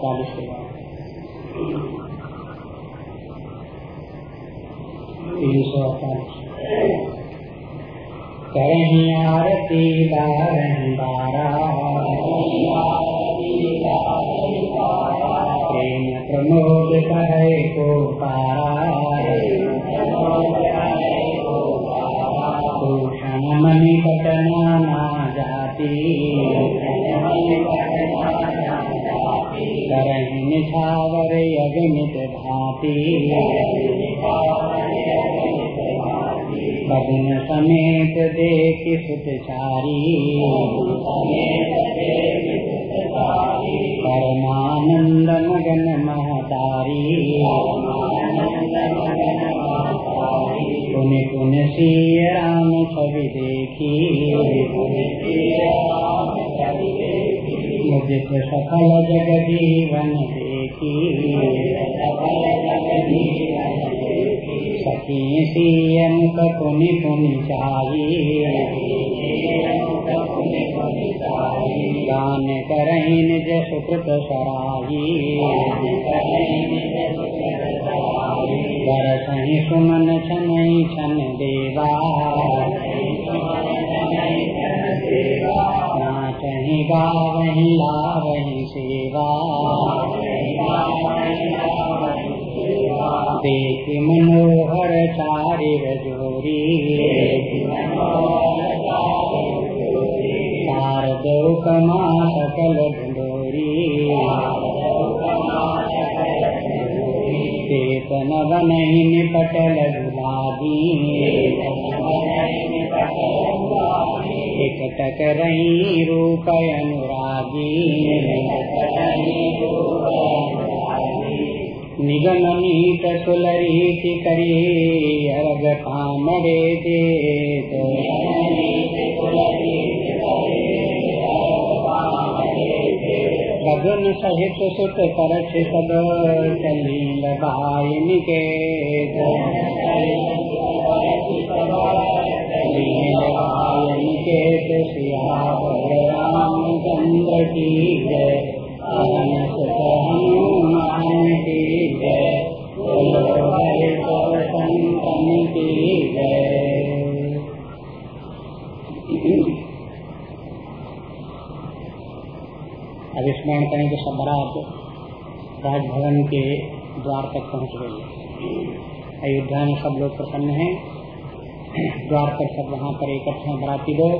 तीन सौ अड़तालीस के सफल जग जीवन देखी सखी सीएम पुनि पुनि चाहिए गान करही निज सुकृत सराही बरसही सुमन छनई छन देवा गावही लावही सेवा। देख मनोहर चारि जोरी शारदो कमा सकल ढोरी चेतन बनही निपटल रही रूप अनुरागी निगम नीत सुलरीत करी अर्घ पामरे दे बदन सहित सुत करछ सब चलील बाइन के बाइन रामचंद्र की जय हनुमान की जय की जय स्मरण करें राजभवन के द्वार तक पहुँच गई अयोध्या में सब लोग प्रसन्न हैं। द्वार पर सब वहाँ पर इकट्ठे हैं बराती लोग।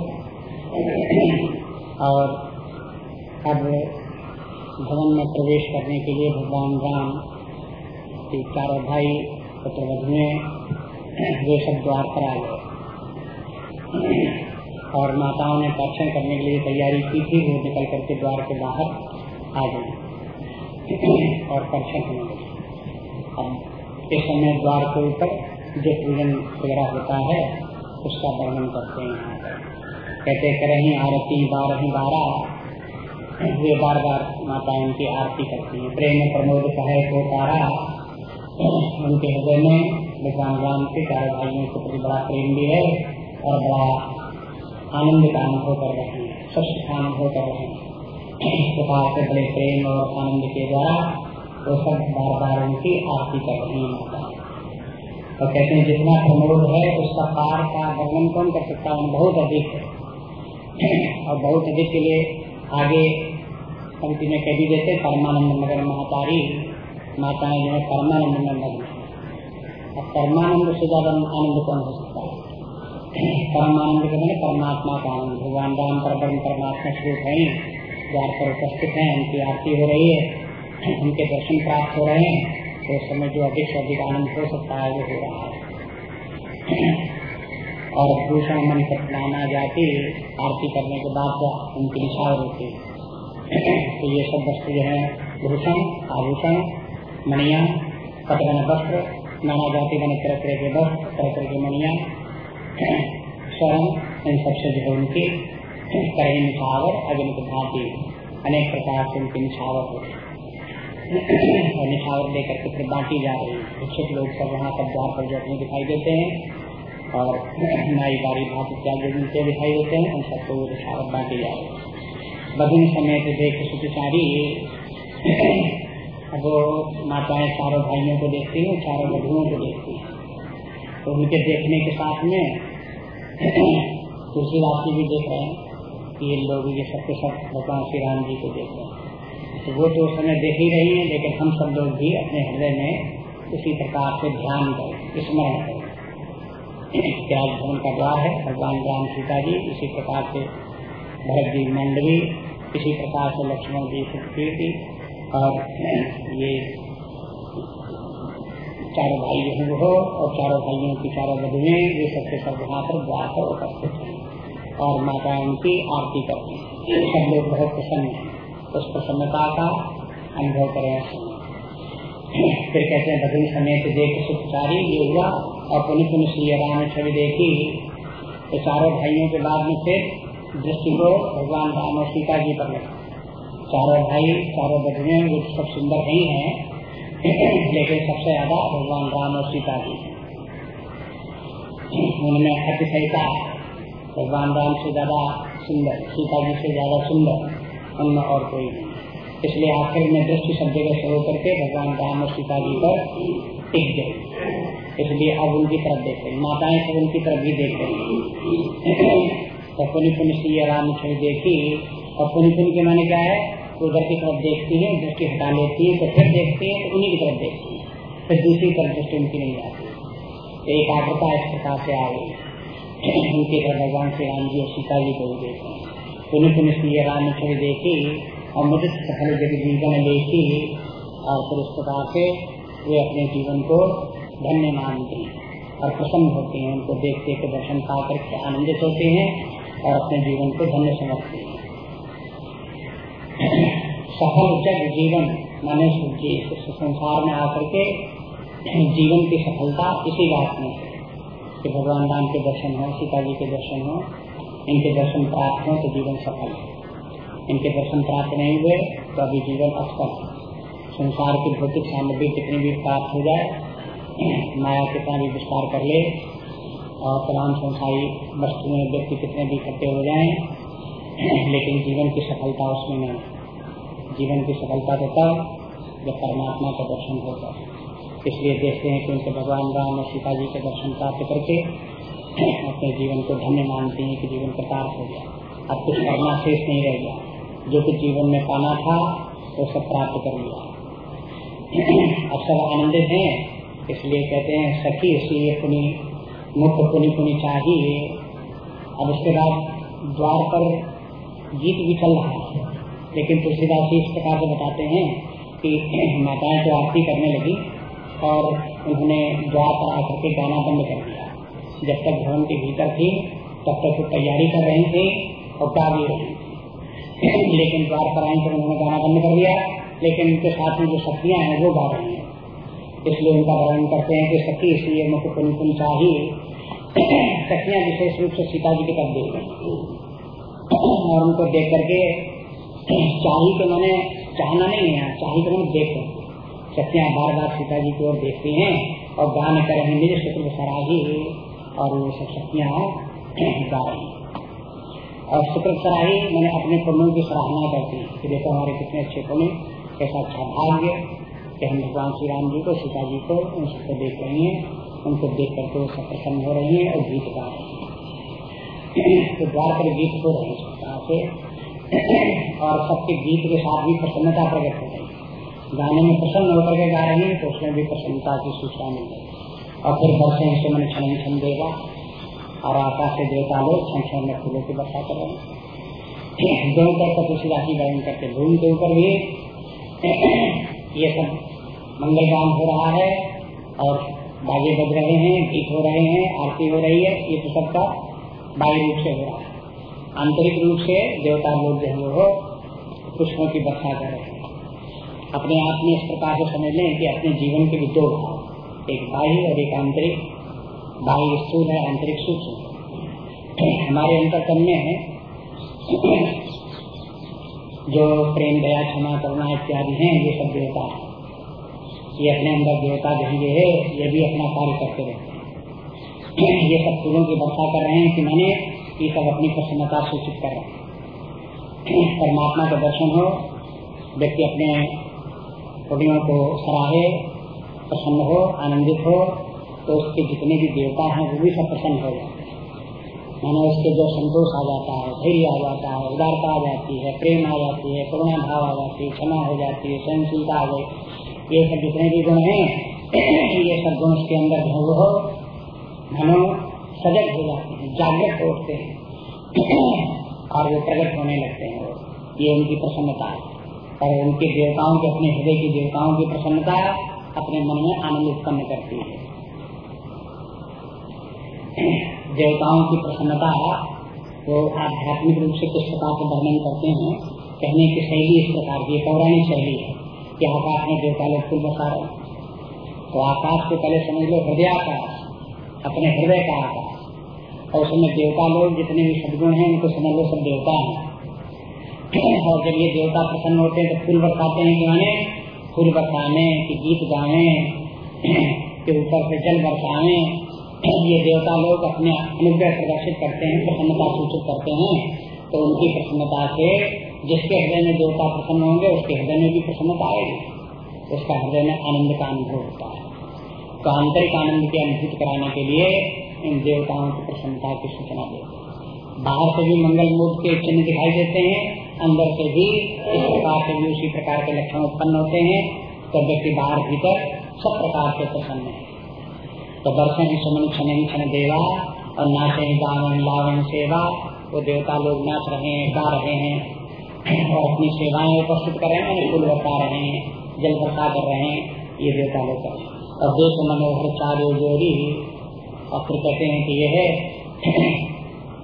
और अब भवन में प्रवेश करने के लिए भगवान राम के चारों भाई पुत्रवधु में वे सब द्वार पर आ गए। और माताओं ने दर्शन करने के लिए तैयारी की थी, वो निकल करके द्वार के बाहर आ गई और दर्शन होने लगे। अब इस समय द्वार के ऊपर जो पूजन वगैरह होता है, उसका वर्णन करते हैं। यहाँ पर कहते करें आरती बारह बारह वे बार बार माता उनकी आरती करती हैं। प्रेम प्रमोद कहे को तारा। उनके हृदय में भगवान राम के चारों भाइयों के प्रति बड़ा प्रेम भी है और बड़ा आनंद का अनुभव कर रहे हैं, स्वस्थ का अनुभव कर रहे हैं। प्रकार से बड़े प्रेम और आनंद के द्वारा वो सब बार बार उनकी आरती कर रही है माता। तो कहते हैं, जितना प्रमोद है, उसका पार का वर्णन कौन कर सकता है? बहुत अधिक है। और बहुत अधिक के लिए आगे पंक्ति में कह भी देते परमानंद नगर महातारी माताएँ जो है, परमानंद मग्न अब परमानंद से ज़्यादा आनंद कौन हो सकता है? परमानंद के मैंने परमात्मा का आनंद। भगवान राम पर परमात्मा स्वरूप है द्वार पर उपस्थित है, उनकी आरती हो रही है, उनके दर्शन प्राप्त हो रहे हैं। तो समय जो अधिक से अधिक आनंद हो सकता है वो हो। रहा है और भूषण मन नाना जाति आरती करने के बाद उनकी निशार होती है तो ये सब वस्तु जो है, भूषण, आभूषण, मणिया कटगन वस्त्र, नाना जाति बने तरह तरह के वस्त्र, तरह तरह के मणिया, स्वर्ण, इन सबसे जो है उनकी कहीं निछावर अगणित भांति अनेक प्रकार से उनकी निछावर होती और निछावर लेकर के फिर बांटी जा रही है। इच्छुक लोग सब वहाँ पर द्वार पर जो दिखाई देते हैं और नाई बारी भात इत्यादि जिनके दिखाई देते हैं। उन सबको वो निछावर बांटी जा रही है। बदन समय से देख सुचारी वो माताएँ चारों भाइयों को देखती हैं, चारों बधुओं को देखती हैं। तो उनके देखने के साथ में तुलसीदास जी भी देख रहे हैं ये लोग ये सबके सब भगवान श्री राम जी को देख रहे हैं। तो वो तो समय देख ही रही है, लेकिन हम सब लोग भी अपने हृदय में उसी प्रकार से ध्यान करें, स्मरण करें। त्याग भवन का द्वार है, भगवान राम सीता जी इसी प्रकार से भरत जी मंडवी इसी प्रकार से लक्ष्मण जी सुखीर्ति और ये चारों भाई जो हो और चारों भाइयों की चारों बधुएँ ये सबके सब वहाँ पर द्वार पर उपस्थित हैं और माता उनकी आरती करती हैं। सब लोग बहुत प्रसन्न हैं। उस प्रसन्नता का अनुभव करें। फिर कहते हैं भजन समेत देख सुखचारी ये हुआ और पुनः पुनः श्री राम छवि देखी। तो चारों भाइयों के बाद में फिर दृष्टि को भगवान राम और सीता जी पर लगा। चारों भाई, चारों बधुए वो तो सब सुंदर नहीं है, लेकिन सबसे ज़्यादा भगवान राम और सीता जी उनमें अतिशयता भगवान राम से ज़्यादा सुंदर, सीता जी से ज़्यादा सुंदर। उनमें और कोई नहीं। इसलिए आखिर में दृष्टि सब जगह से होकर भगवान राम और सीता जी पर टिक गए। इसलिए अब उनकी तरफ़ देख रही माताएँ सब उनकी तरफ़ भी देख रही तो पुनि पुनि श्री राम छवि देखी। और पुनि पुनि के माने क्या है? उधर की तरफ़ देखती है, दृष्टि हटा लेती है तो फिर देखती है तो उन्हीं की तरफ़ देखती है। फिर दूसरी तरफ़ दृष्टि उनकी नहीं जाती एकाग्रता इस प्रकार से आ गई। उनकी तरफ़ भगवान श्री राम जी और सीता जी को भी देख हैं। पुनः पुनः राम छवि देखी और मुझे सफल जीवन देखी और फिर उस प्रकार से वे अपने जीवन को धन्य मानते हैं और प्रसन्न होते हैं। उनको देख देख दर्शन पा करके आनंदित होते हैं और अपने जीवन को धन्य समझते हैं। सफल जग जीवन, माने संसार में आकर के जीवन की सफलता इसी बात में है कि भगवान राम के दर्शन हो, सीता जी के दर्शन हो इनके दर्शन प्राप्त हो तो जीवन सफल है। इनके दर्शन प्राप्त नहीं हुए तो अभी जीवन असफल है। संसार की भौतिक सामग्री कितनी भी प्राप्त हो जाए माया कितना भी विस्तार कर ले और तमाम संसारी में व्यक्ति कितने भी इकट्ठे हो जाए, लेकिन जीवन की सफलता उसमें नहीं जीवन की सफलता तो तब जब परमात्मा का दर्शन होता है। इसलिए देखते हैं कि उनके भगवान राम और सीता जी के दर्शन प्राप्त करके अपने जीवन को धन्य मानते हैं कि जीवन कृतार्थ हो गया। अब कुछ करना शेष नहीं रह गया। जो कुछ जीवन में पाना था, वो सब प्राप्त कर लिया। अब सब आनंदित हैं, इसलिए कहते हैं, सखी इसलिए पुनि मुख्य पुनि पुनि चाहिए। अब उसके बाद द्वार पर गीत भी चल रहा है। लेकिन तुलसीदास जी इस प्रकार से बताते हैं कि माताएँ तो आरती करने लगी और उन्होंने द्वार पर आकर के गाना बंद कर दिया। जब तक भवन के भीतर थी, तब तक वो तैयारी कर रही थी और गा भी रही थी। लेकिन द्वार पर आई तो उन्होंने गाना बंद कर दिया। लेकिन उनके साथ में जो शक्तियाँ हैं, वो गा रही हैं। इसलिए उनका वर्णन करते हैं कि सखी इसलिए मुख्य पुन चाहिए। शक्तियाँ विशेष रूप से सीता जी की तरफ़ देख रही और उनको देख करके चाहिए तो मैंने चाहना नहीं है चाहिए तो मैंने देख शक्तियाँ बार बार सीता जी की ओर देखती हैं और गान कर निज शुक्र सराही। और वो सब शक्तियाँ और शुक्र सराही, मैंने अपने पुण्यों की सराहना करती कि देखो हमारे कितने अच्छे पुण्य, कैसा अच्छा भाग्य कि हम भगवान श्री राम जी को, सीता जी को, उन सबको देख रही हैं, उनको देख करके वो सब प्रसन्न हो रही हैं और गीत गा रही हैं। तो द्वार गीत हो रहे हैं से। और सबके गीत के साथ भी प्रसन्नता प्रकट हो रही है। गाने में प्रसन्न होकर के गा रहे हैं तो उसमें भी प्रसन्नता की सूचना मिल रही और फिर वर्षे से मन क्षण क्षण देगा और आकाश से देवता लोग क्षण क्षण में फूलों की वर्षा कर रहे हैं। दोनों तरफ़ तुलसी राशि गायन करके भूमि के ऊपर भी ये सब मंगल गान हो रहा है और बाजे बज रहे हैं गीत हो रहे हैं, आरती हो रही है, ये तो सबका बाह्य रूप से हो रहा है। आंतरिक रूप से देवता लोग जो है वो पुष्पों की वर्षा कर रहे हैं। अपने आप में इस प्रकार से समझ लें कि अपने जीवन के भी दो भाव एक बाह्य और एक आंतरिक, बाह्य स्थूल है आंतरिक सूक्ष्म। हमारे अंतरकम में है, जो प्रेम, दया, क्षमा, करुणा इत्यादि हैं, ये सब देवता है। ये अपने अंदर देवता जो है, ये भी अपना कार्य करते रहते हैं ये सब फूलों की वर्षा कर रहे हैं कि मैंने ये सब अपनी प्रसन्नता सूचित कर रहे हैं। परमात्मा का दर्शन हो, व्यक्ति अपने पुण्यों को सराहे प्रसन्न हो, आनंदित हो तो उसके जितने भी देवता हैं, वो भी सब प्रसन्न हो जाते हैं। मैंने उसके जो संतोष आ जाता है, धैर्य आ जाता है, उदारता आ जाती है, प्रेम आ जाती है, करुणा भाव आ जाती है, क्षमा हो जाती है, सहनशीलता आ गई ये सब जितने भी गुण हैं, ये सब गुण उसके अंदर हो, मनो सजग हो जाते हैं, जागृत होते हैं। और वो प्रकट होने लगते हैं। ये उनकी प्रसन्नता है। और उनके देवताओं के, अपने हृदय की देवताओं की प्रसन्नता अपने मन में आनंद उत्पन्न करती है। देवताओं की प्रसन्नता वो आध्यात्मिक रूप से किस प्रकार से वर्णन करते हैं। कहने की शैली इस प्रकार की पौराणिक शैली है। कि आकाश में देवता लोग फूल बसा रहे तो आकाश को पहले समझ लो, हृदय आकाश, अपने हृदय का आकाश। और उसमें देवता लोग जितने भी सदगुण हैं, उनको समझ लो सब देवता हैं। और जब ये देवता प्रसन्न होते हैं तो फूल बरसाते हैं, कि फूल बरसाने, कि गीत गावे के ऊपर से जल बरसावे ये देवता लोग अपने अनुग्रह प्रदर्शित करते हैं, प्रसन्नता सूचित करते हैं तो उनकी प्रसन्नता से जिसके हृदय में देवता प्रसन्न होंगे, उसके हृदय में भी प्रसन्नता आएगी। उसका हृदय में आनंद का अनुभव होता है। तो आंतरिक आनंद की अनुभूत कराने के लिए इन देवताओं की प्रसन्नता की सूचना देते हैं। बाहर से भी मंगल मूर्त के चिन्ह दिखाई देते हैं अंदर से भी इस प्रकार से भी उसी प्रकार के लक्षण उत्पन्न होते हैं तो व्यक्ति बाहर भीतर सब प्रकार से प्रसन्न है। तो दर्शन ही सुमन क्षण क्षण देवा और नाचे गावन लावन सेवा, वो देवता लोग नाच रहे हैं, गा रहे हैं और अपनी सेवाएँ उपस्थित कर रहे हैं फूल बता रहे हैं, जल बरसा कर रहे हैं, ये देवता लोग कर और देश मनोहर चारो जोड़ी और फिर कहते हैं कि यह है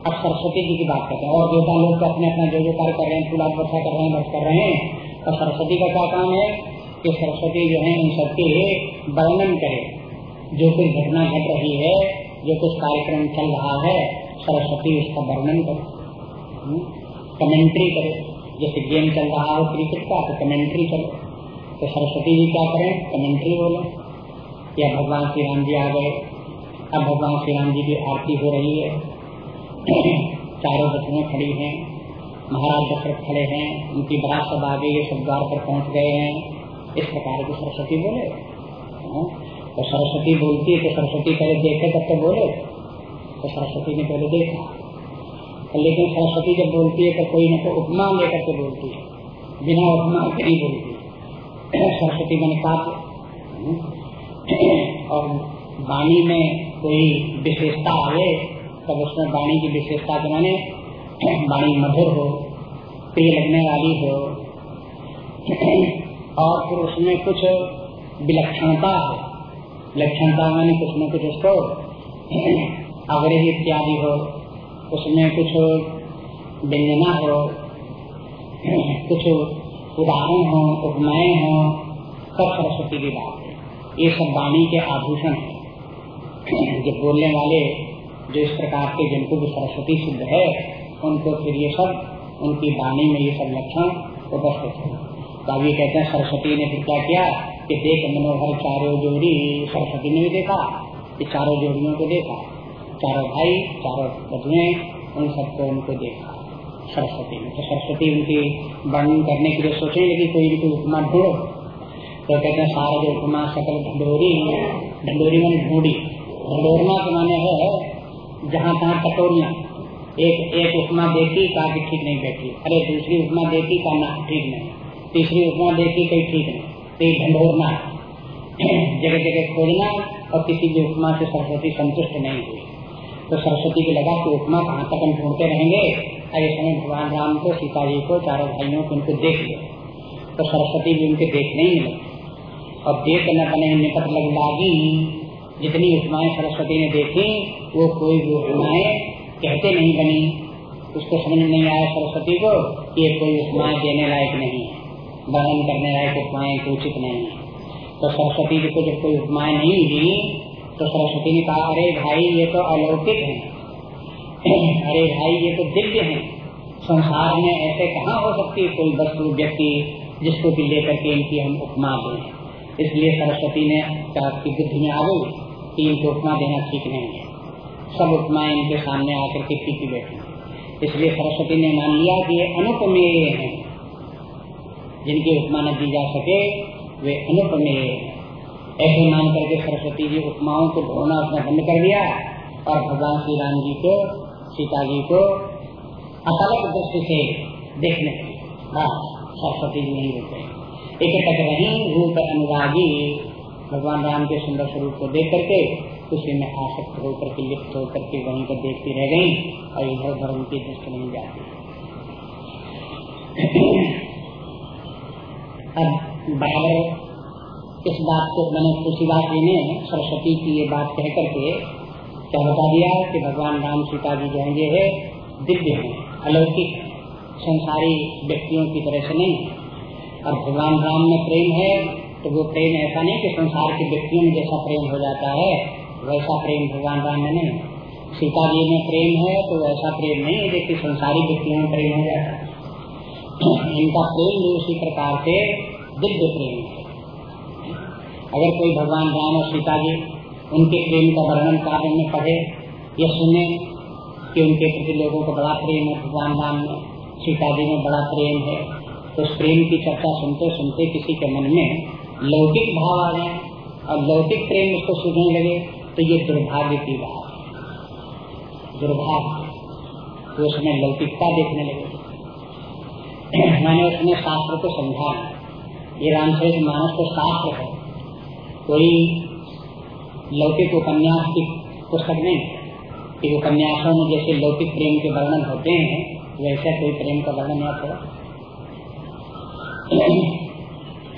अब सरस्वती जी की बात करते हैं। और देवता लोग तो अपने अपना जो जो कार्य कर रहे हैं फूला वर्षा कर रहे हैं बस कर रहे हैं तो सरस्वती का क्या काम है कि सरस्वती जो है इन सबके वर्णन करे। जो कुछ घटना घट रही है, जो कुछ कार्यक्रम चल रहा है, सरस्वती उसका वर्णन करे। कमेंट्री करे। जैसे गेम चल रहा हो क्रिकेट का तो कमेंट्री चले। तो सरस्वती जी क्या करें? कमेंट्री बोले। या भगवान श्री राम जी आ गए। अब भगवान श्री राम जी की आरती हो रही है। चारों बच्चियाँ खड़ी हैं। महाराज दशरथ खड़े हैं। उनकी बरात सब आगे ये सब द्वार पर पहुँच गए हैं। इस प्रकार की सरस्वती बोले। हाँ? तो सरस्वती बोलती है तो सरस्वती पहले देखे तब तो बोले। तो सरस्वती ने पहले देखा। तो लेकिन सरस्वती जब बोलती है तो कोई ना कोई उपमा लेकर के बोलती है। बिना उपमा के नहीं बोलती सरस्वती मैंने काव्य और वाणी में कोई विशेषता आए तब उसमें वाणी की विशेषता के माने वाणी मधुर हो प्रिय लगने वाली हो, और फिर उसमें कुछ विलक्षणता हो। विलक्षणता माने कुछ न कुछ उसको अग्रही इत्यादि हो, उसमें कुछ व्यंजना हो, कुछ उदाहरण हो, उपमाएँ हो सब सरस्वती की बात है ये सब वाणी के आभूषण है। जो बोलने वाले जो इस प्रकार के जिनको भी सरस्वती सिद्ध है, उनको फिर ये सब, उनकी वाणी में ये सब लक्षण उपस्थित है। तो अभी कहते हैं, सरस्वती ने फिर क्या किया कि देख मनोहर चारों जोड़ी सरस्वती ने भी देखा, कि चारों जोड़ियों को देखा, चारों भाई, चारों बधुए, उन सबको उनको देखा सरस्वती ने। तो सरस्वती उनकी वर्णन करने के लिए सोचे लेकिन कोई भी उपमा ढूंढो। तो कहते हैं, सारा जो उपमा, सकल ढंडोरी ढंडोरी मैंने ढूंढी। ढंडोरना के माने है जहाँ तहाँ टटोरना एक एक उपमा देखी कहा कि ठीक नहीं बैठी। अरे, दूसरी उपमा देखी कहा ना, ठीक नहीं। तीसरी उपमा देखी कहीं ठीक नहीं। तो ढंडोरना जगह जगह खोजना, और किसी भी उपमा से सरस्वती संतुष्ट नहीं हुई। तो सरस्वती को लगा कि उपमा कहाँ तक हम ढूंढते रहेंगे? अरे समय भगवान राम को, सीता जी को, चारों भाइयों को उनको देख लिया। तो सरस्वती भी उनके देखने ही मिले और देख न बने, निकट लग लागी। जितनी उपमाएँ सरस्वती ने देखी, वो कोई भी उपमाएँ कहते नहीं बनी। उसको समझ नहीं आया सरस्वती को ये कोई उपमाएँ देने लायक नहीं है। वर्णन करने लायक उपमाएँ उचित नहीं है। तो सरस्वती जी को जब कोई उपमाएँ नहीं मिली तो सरस्वती ने कहा, अरे भाई, ये तो अलौकिक है। अरे भाई, ये तो दिव्य है। संसार में ऐसे कहाँ हो सकती है कोई वस्तु, व्यक्ति, जिसको भी लेकर के इनकी हम उपमा दें इसलिए सरस्वती ने कहा कि बुद्धि में आ गई। कि इनको उपमा देना ठीक नहीं है। सब उपमाएँ इनके सामने आकर के ठीक बैठी। इसलिए सरस्वती ने मान लिया कि ये अनुपमेय हैं। जिनकी उपमा न दी जा सके, वे अनुपमेय ऐसे मान करके सरस्वती जी उपमाओं को ढोना उसने बंद कर दिया और भगवान श्री राम जी को, सीता जी को अलग दृष्टि से देखने सरस्वती जी नहीं रुके। एक तक रही रूप अनुरागी भगवान राम के सुंदर स्वरूप को देख करके उसी में आसक्त होकर के, लिप्त होकर के वहीं पर देखती रह गई और इधर उधर उनकी दृष्टि नहीं जाती। अब बराबर इस बात को, मैंने तुलसीदास जी ने सरस्वती की ये बात कह करके क्या बता दिया कि भगवान राम सीता जी जो है, ये है दिव्य है, अलौकिक संसारी व्यक्तियों की तरह से नहीं। और भगवान राम में प्रेम है तो वो प्रेम ऐसा नहीं कि संसार के व्यक्तियों में जैसा प्रेम हो जाता है, वैसा प्रेम भगवान राम में नहीं। सीता जी में प्रेम है तो वैसा प्रेम नहीं है जैसे संसारी व्यक्तियों में प्रेम हो जाता है। इनका प्रेम भी उसी प्रकार से दिव्य प्रेम है। अगर कोई भगवान राम और सीता जी उनके प्रेम का वर्णन कार्य में पढ़े, या सुने कि उनके प्रति लोगों को बड़ा प्रेम है, भगवान राम में, सीता जी में बड़ा प्रेम है तो उस प्रेम की चर्चा सुनते सुनते किसी के मन में लौकिक भाव आ जाए और लौकिक प्रेम उसको सुनने लगे तो ये दुर्भाग्य की बात है। दुर्भाग्य। तो उसमें लौकिकता देखने लगे। मैंने उसमें शास्त्र को समझा। ये रामचरित मानस तो शास्त्र है। कोई लौकिक उपन्यास की पुस्तक नहीं। कि उपन्यासों में जैसे लौकिक प्रेम के वर्णन होते हैं, वैसे कोई प्रेम का वर्णन या थोड़ा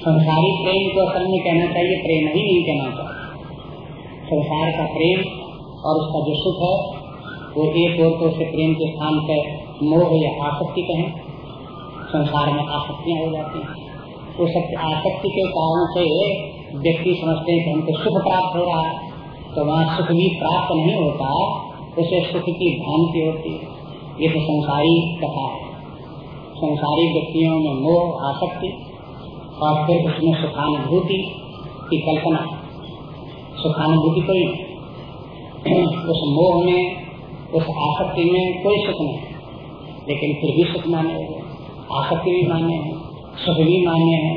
संसारी प्रेम को असल में कहना चाहिए, प्रेम ही नहीं कहना चाहिए। संसार का प्रेम और उसका जो सुख है, वो एक और तो उसे प्रेम के स्थान पर मोह या आसक्ति कहें, संसार में आसक्तियाँ हो जाती हैं। तो सब आसक्ति के कारण से व्यक्ति समझते हैं कि हमको सुख प्राप्त हो रहा है तो वहाँ सुख भी प्राप्त नहीं होता, उसे सुख की भ्रांति होती है। ये तो संसारी कथा है। संसारी व्यक्तियों में मोह, आसक्ति और फिर उसमें सुखानुभूति की कल्पना, सुखानुभूति कोई उस मोह में, उस आसक्ति में कोई सुख नहीं। लेकिन फिर भी सुख माने, आसक्ति भी माने हैं सुख भी माने। हैं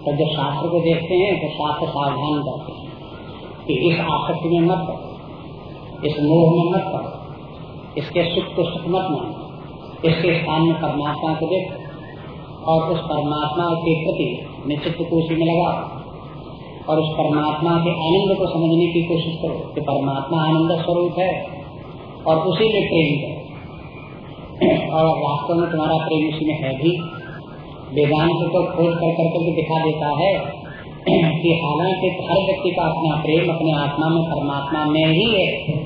तो जब शास्त्र को देखते हैं तो शास्त्र सावधान करते हैं कि इस आसक्ति में मत पड़ो, इस मोह में मत पड़ो, इसके सुख को सुख मत मानो, इसके स्थान में परमात्मा को देखो। और उस परमात्मा के प्रति निश्चित को में लगाओ और उस परमात्मा के आनंद को समझने की कोशिश करो कि परमात्मा आनंद स्वरूप है और उसी में प्रेम है। और वास्तव में तुम्हारा प्रेम उसी में है भी। वेदांत तो खोज कर करके दिखा देता है कि हालाँकि हर व्यक्ति का अपना प्रेम अपने आत्मा में परमात्मा में ही है।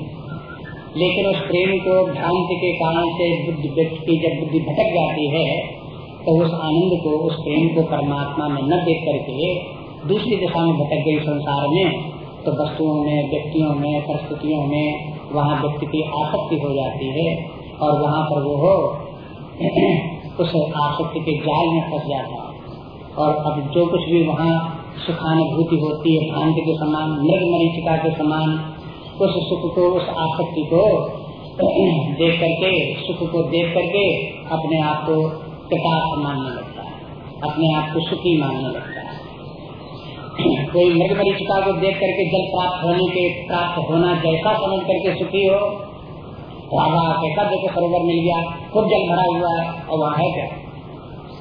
लेकिन उस प्रेम को भ्रांति के कारण से बुद्धि व्यक्ति की जब बुद्धि भटक जाती है तो उस आनंद को, उस प्रेम को परमात्मा में न देख करके दूसरी दिशा में भटक गई संसार में तो वस्तुओं में, व्यक्तियों में, परिस्थितियों में वहाँ व्यक्ति की आसक्ति हो जाती है और वहाँ पर वो हो, उस आसक्ति के जाल में फंस जाता है। और अब जो कुछ भी वहाँ सुखानुभूति होती है भ्रांति के समान मृग मरीचिका के समान, उस सुख को, उस आसक्ति को देख करके, सुख को देख करके अपने आप को कृतार्थ मानने लगता है, अपने आप को सुखी मानने लगता है। कोई मृग मरीचिका को देख करके जल प्राप्त होने के, प्राप्त होना जैसा समझ करके सुखी हो राजा कैसा देखो सरोवर मिल गया खुद जल भरा हुआ है, और वहाँ है क्या?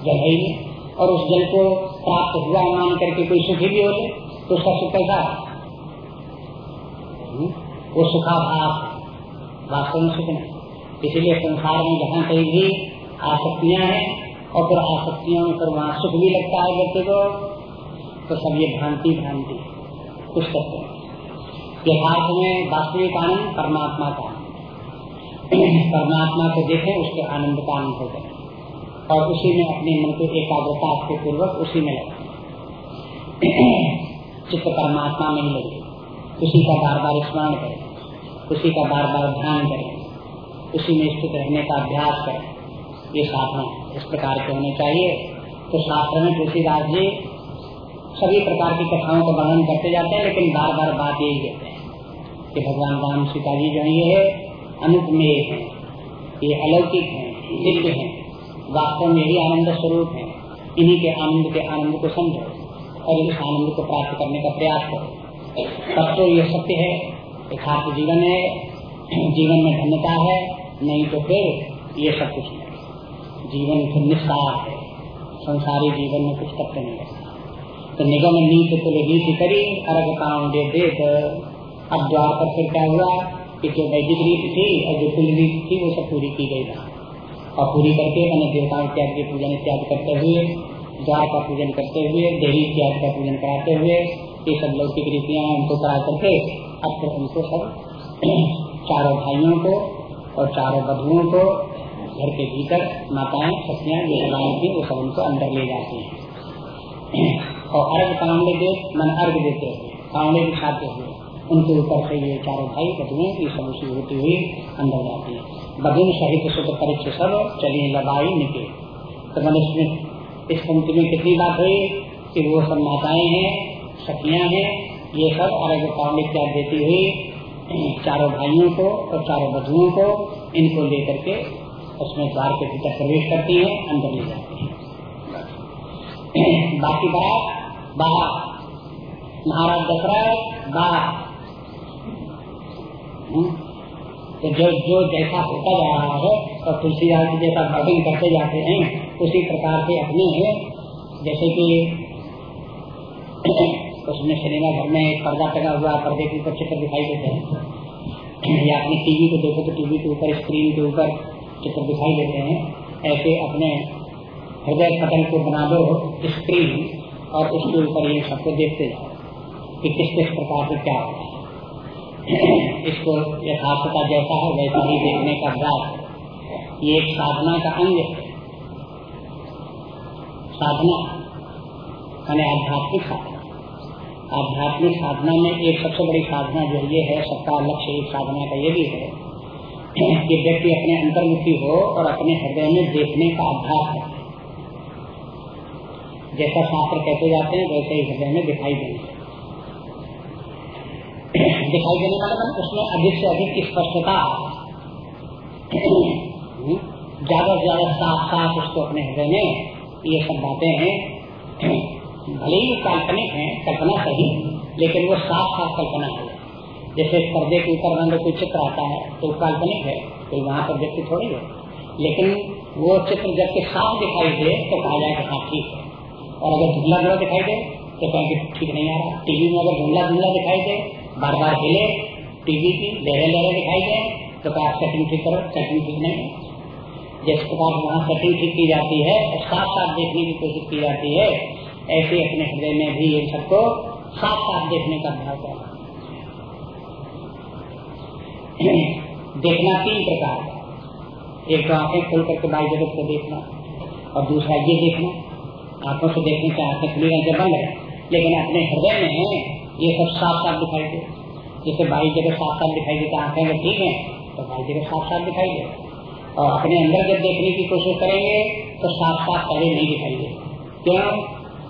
जल है ही और उस जल को प्राप्त हुआ मान करके कोई सुखी भी हो तो उसका सुख कैसा हम्म? वो सुखा भाव वास्तव में सुख नहीं। इसीलिए संसार में जहाँ कहीं भी आसक्तियाँ हैं और फिर आसक्तियों में फिर वहाँ सुख भी लगता है व्यक्ति को तो सब ये भ्रांति भ्रांति। कुछ करते हैं। यथार्थ में वास्तविक आनंद, परमात्मा का। परमात्मा को देखें, उसके आनंद का आनंद हो जाए। और उसी में अपने मन को एकाग्रता के पूर्वक उसी में लगते चित्त परमात्मा में ही लगे। उसी का बार बार स्मरण करें। उसी का बार बार ध्यान करें। उसी में स्थित रहने का अभ्यास करें। ये साधना इस प्रकार के होने चाहिए। तो शास्त्र में तुलसीदास जी सभी प्रकार की कथाओं का वर्णन करते जाते हैं, लेकिन बार बार बात यही कहते हैं कि भगवान राम सीता जी जो ये है अनुपमेय है। ये अलौकिक है, दिव्य है। वास्तव में ही आनंद स्वरूप है। इन्हीं के आनंद के आनंद को समझो और इस आनंद को प्राप्त करने का प्रयास करो। तब तो ये सत्य है, यथार्थ जीवन है, जीवन में धन्यता है, नहीं तो फिर ये सब कुछ नहीं। जीवन फिर निस्सार है। संसारी जीवन में कुछ तत्व नहीं रहता तो निगम नीति कुल रीति करी अर्घ पाऊँगे देख अब द्वार पर फिर क्या हुआ कि जो वैदिक रीति थी और जो कुल रीति थी, वो सब पूरी की गई और पूरी करके अन्य देवताओं इत्यादि के पूजन इत्यादि करते हुए, द्वार का पूजन करते हुए, देवी इत्यादि का पूजन कराते हुए, ये सब लौकिक रीतियाँ उनको करा करके अब फिर उनको सब चारों भाइयों को और चारों बधुओं को घर के भीतर माताएँ सखियाँ जो सदाएँ थी वो सब उनको अंदर ले जाती हैं। और अर्घ कांडे दे मन अर्घ देते हुए कांडे बिछाते हुए उनके ऊपर से ये चारों भाई बधुएँ ये सब उसी होती हुई अंदर जाती है। बगिन सहित सुख परीक्ष सब चलिए लबाई निके तो मैंने इसमें इस पंक्ति में कितनी बात हुई कि वो सब माताएँ हैं, सखियाँ हैं, ये सब अर्घ पावनी त्याग देती हुई चारों भाइयों को और चारों बधुओं को इनको लेकर के उसमें द्वार के भीतर प्रवेश करती हैं, अंदर ले जाती हैं। बाकी बात बाहर महाराज दशरथ बाहर हम्म? तो जो जो जैसा होता जा रहा है तो तुलसीदास जी जैसा वर्णन करते जाते हैं, उसी प्रकार से अपने जैसे कि उसमें सिनेमा घर में एक पर्दा टंगा हुआ, पर्दे के ऊपर चित्र दिखाई देते हैं। या अपने टीवी को देखो तो टीवी के ऊपर, स्क्रीन के ऊपर चित्र दिखाई देते हैं, ऐसे अपने हृदय पटल को बना दो स्क्रीन और उसके ऊपर ये सबको देखते जाओ कि किस किस प्रकार से क्या होता है। इसको यथार्थता जैसा है, वैसा ही देखने का अभ्यास ये एक साधना का अंग है। साधना मैंने आध्यात्मिक साधना। आध्यात्मिक साधना में एक सबसे बड़ी साधना जो ये है, सबका लक्ष्य एक साधना का ये भी है कि व्यक्ति अपने अंतर्मुखी हो और अपने हृदय में देखने का अभ्यास है। जैसा शास्त्र कहते जाते हैं, वैसे ही हृदय में दिखाई देंगे दिखाई देने का मतलब उसमें अधिक से अधिक स्पष्टता ज़्यादा से ज़्यादा साफ़ साफ़ उसको अपने हृदय में ये सब बातें हैं। भले ही काल्पनिक है, कल्पना सही, लेकिन वो साफ़ साफ़ कल्पना है। जैसे पर्दे के ऊपर रंग कोई चित्र आता है तो काल्पनिक है कोई वहाँ पर व्यक्ति थोड़ी है। लेकिन वो चित्र जब के साफ़ दिखाई दे तो कहा जाए कि हाँ ठीक है। और अगर धुंधला धुला दिखाई दे तो कहेंगे ठीक नहीं आ रहा। टीवी में अगर धुंधला धुंधला दिखाई दे बार बार हिले, टीवी की लहरे लहरे दिखाई दे तो कहा सेटिंग ठीक करो, सेटिंग ठीक नहीं जिस प्रकार वहाँ सेटिंग ठीक की जाती है साफ़ साफ़ देखने की कोशिश की जाती है, ऐसे अपने हृदय में भी इन सबको साफ़ साफ़ देखने का अभ्यास है देखना तीन प्रकार का एक तो आँखें खोल करके बाई जगत को देखना, और दूसरा ये देखना, आँखों से देखने से आँखें खुली रहकर बंद है। लेकिन अपने हृदय में ये सब साफ़ साफ़ दिखाई दे। जैसे बाई जगह साफ़ साफ़ दिखाई देता आँखें अगर ठीक है तो बाई जगह साफ़ साफ़ दिखाई दे। और अपने अंदर जब देखने की कोशिश करेंगे तो साफ़ साफ़ पहले नहीं दिखाई दे क्यों?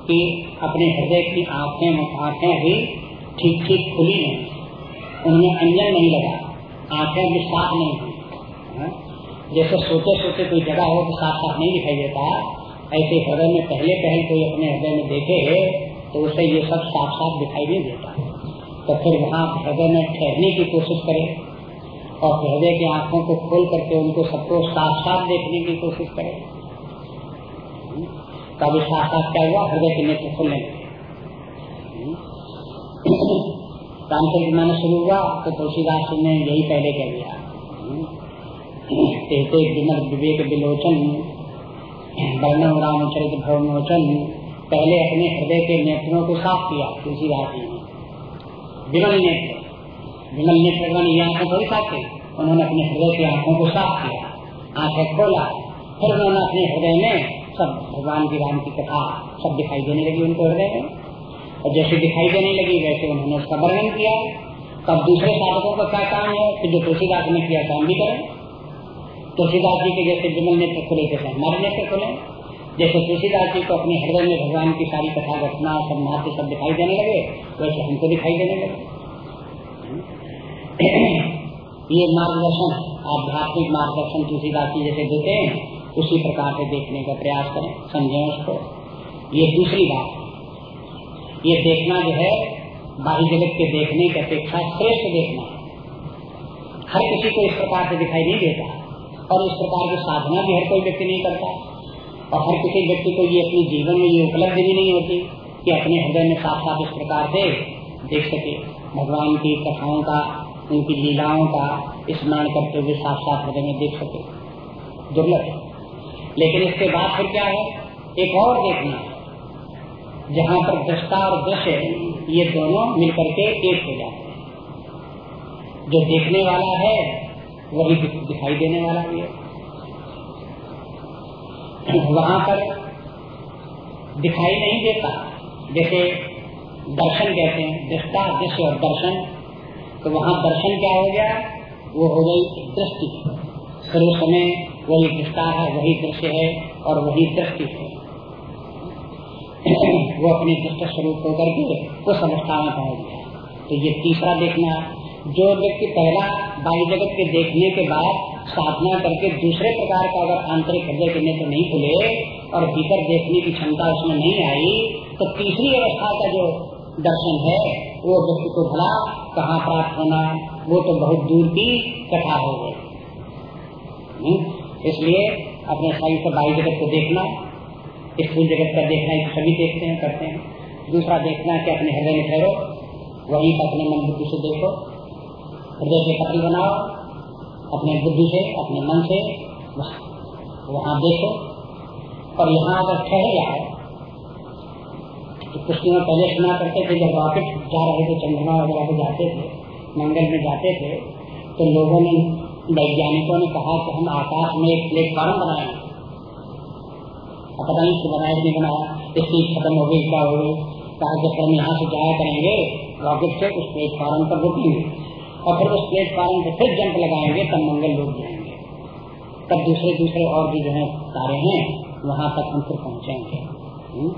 कि अपने हृदय की आँखें आँखें अभी ठीक ठीक खुली हैं। उनमें अंजन नहीं लगा। आँखें भी साफ़ नहीं हुई हाँ? जैसे सोते सोते कोई जगह हो तो साफ़ साफ़ नहीं दिखाई देता। ऐसे हृदय में पहले पहल कोई अपने हृदय में देखे तो उसे ये सब साफ़ साफ़ दिखाई नहीं देता। तो फिर वहाँ हृदय में ठहरने की कोशिश करें और हृदय की आँखों को खोल करके उनको सबको साफ़ साफ़ देखने की कोशिश करें। तब साफ़ साफ़ क्या हुआ? हृदय के नेत्र खुलने रामचरित मैंने शुरू हुआ तो तुलसीदास ने यही पहले कह दिया। विवेक विलोचन, वर्णन रामचरित भवनोचन, पहले अपने हृदय के नेत्रों को साफ़ किया, तुलसीदास जी ने। विमल नेत्र विमल नेत्र ये आँखें थोड़ी साफ़ थी, उन्होंने अपने हृदय की आँखों को साफ़ किया। आँखें खोला, फिर उन्होंने अपने हृदय में सब भगवान की राम की कथा सब दिखाई देने लगी उनको हृदय में। और जैसे दिखाई देने लगी, वैसे उन्होंने उसका वर्णन किया। तब दूसरे साधकों का क्या काम है? कि जो तुलसीदास ने किया, काम भी करें। तुलसीदास जी के जैसे विमल नेत्र खुले जैसे हमारे नेत्र खुले। जैसे तुलसीदास जी को अपने हृदय में भगवान की सारी कथा, घटना सब महत्व सब दिखाई देने लगे, वैसे हमको दिखाई देने लगे। ये मार्गदर्शन, आध्यात्मिक मार्गदर्शन तुलसीदास जी जैसे देते हैं, उसी प्रकार से देखने का प्रयास करें, समझें उसको। ये दूसरी बात ये देखना जो है, बाह्य जगत के देखने की अपेक्षा श्रेष्ठ देखना। हर किसी को इस प्रकार से दिखाई नहीं देता। और इस प्रकार की साधना भी हर कोई व्यक्ति नहीं करता। और हर किसी व्यक्ति को ये अपने जीवन में ये उपलब्धि भी नहीं होती कि अपने हृदय में साफ़ साफ़ इस प्रकार से देख सके। भगवान की कथाओं का, उनकी लीलाओं का स्मरण करते हुए साफ़ साफ़ हृदय में देख सके। दुर्लभ। लेकिन इसके बाद फिर क्या है? एक और देखना। है जहाँ पर दृष्टा और दृश्य ये दोनों मिलकर के एक हो जाते हैं। जो देखने वाला है, वही दिखाई देने वाला भी है। वहाँ पर दिखाई नहीं देता। जैसे दर्शन कहते हैं दृष्टा दृश्य और दर्शन। तो वहाँ दर्शन क्या हो गया? वो हो गई दृष्टि। फिर समय वही दृष्टा है, वही दृश्य है और वही दृष्टि है। वो अपने दृष्ट स्वरूप होकर के उस अवस्था में पहुँच गया तो ये तीसरा देखना, जो व्यक्ति पहला बाह्य जगत के देखने के बाद साधना करके दूसरे प्रकार का अगर आंतरिक हृदय के नेत्र नहीं खुले और भीतर देखने की क्षमता उसमें नहीं आई तो तीसरी अवस्था का जो दर्शन है, वो व्यक्ति को भला, कहाँ प्राप्त होना, वो तो बहुत दूर की कथा हो गई हम्म? इसलिए अपने सही से बाई जगत को देखना स्थूल जगत का देखना है सभी देखते हैं, करते हैं। दूसरा, देखना है कि अपने हृदय में ठहरो, वहीं अपने मन बुद्धि से देखो। हृदय से पत्र बनाओ, अपने बुद्धि से, अपने मन से वहाँ देखो। और यहाँ अगर ठहर जाए तो कुछ दिनों पहले सुना करते थे, जब रॉकेट जा रहे थे, चंद्रमा वगैरह पे जाते थे, मंगल में जाते थे तो लोगों ने, वैज्ञानिकों ने कहा कि हम आकाश में एक प्लेटफॉर्म बनाएँगे। पता नहीं कि बनाया नहीं बनाया इसकी खत्म हो गई क्या हो गई कहा कि हम यहाँ से जाया करेंगे रॉकेट से उस प्लेटफॉर्म पर रुकेंगे। और फिर उस प्लेटफॉर्म पे फिर जंप लगाएँगे, तब मंगल लोग जाएँगे। तब दूसरे दूसरे और भी जो है तारे हैं, वहाँ तक हम फिर पहुँचेंगे। हम्म?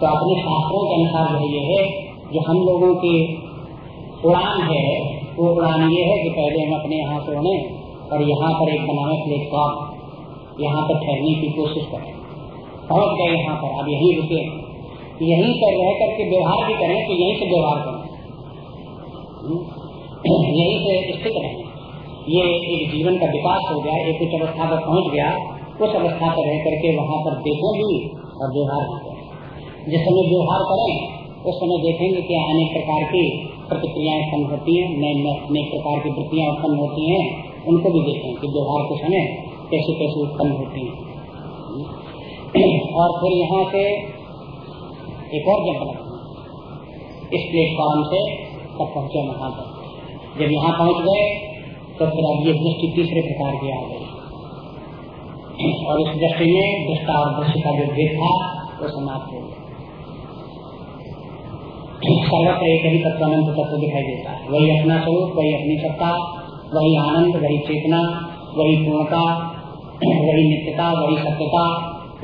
तो अपने शास्त्रों के अनुसार जो ये है जो हम लोगों की उड़ान है, वो उड़ान ये है कि पहले हम अपने यहाँ से उड़े और यहाँ पर एक बनाए प्लेटफॉर्म, यहाँ पर ठहरने की कोशिश करें। पहुँच गए यहाँ पर। अब यहीं रुके। यहीं पर रह करके व्यवहार भी करें तो यहीं से व्यवहार करें। हम्म? यही से स्थित रहे। ये एक जीवन का विकास हो गया, एक उच्च अवस्था पर पहुँच गया। उस अवस्था पर रह करके वहाँ पर देखें भी और व्यवहार भी करें। जिस समय व्यवहार करें, उस समय देखेंगे कि अनेक प्रकार की प्रतिक्रियाएँ उत्पन्न होती हैं, नए अनेक प्रकार की वृत्तियाँ उत्पन्न होती हैं। उनको भी देखें कि व्यवहार के समय कैसे कैसे उत्पन्न होती हैं। और फिर यहाँ से एक और जब इस प्लेटफॉर्म से तब पहुँचे वहाँ पर। जब यहाँ पहुँच गए तो फिर अब ये दृष्टि तीसरे प्रकार की आ गई। और इस दृष्टि में दृष्टा और दृष्टि का जो भेद था, वो समाप्त हो गया। सर्वत्र एक ही तत्वानंद तत्व दिखाई देता है। वही अपना स्वरूप, वही अपनी सत्ता, वही आनंद, वही चेतना, वही पूर्णता, वही नित्यता, वही सत्यता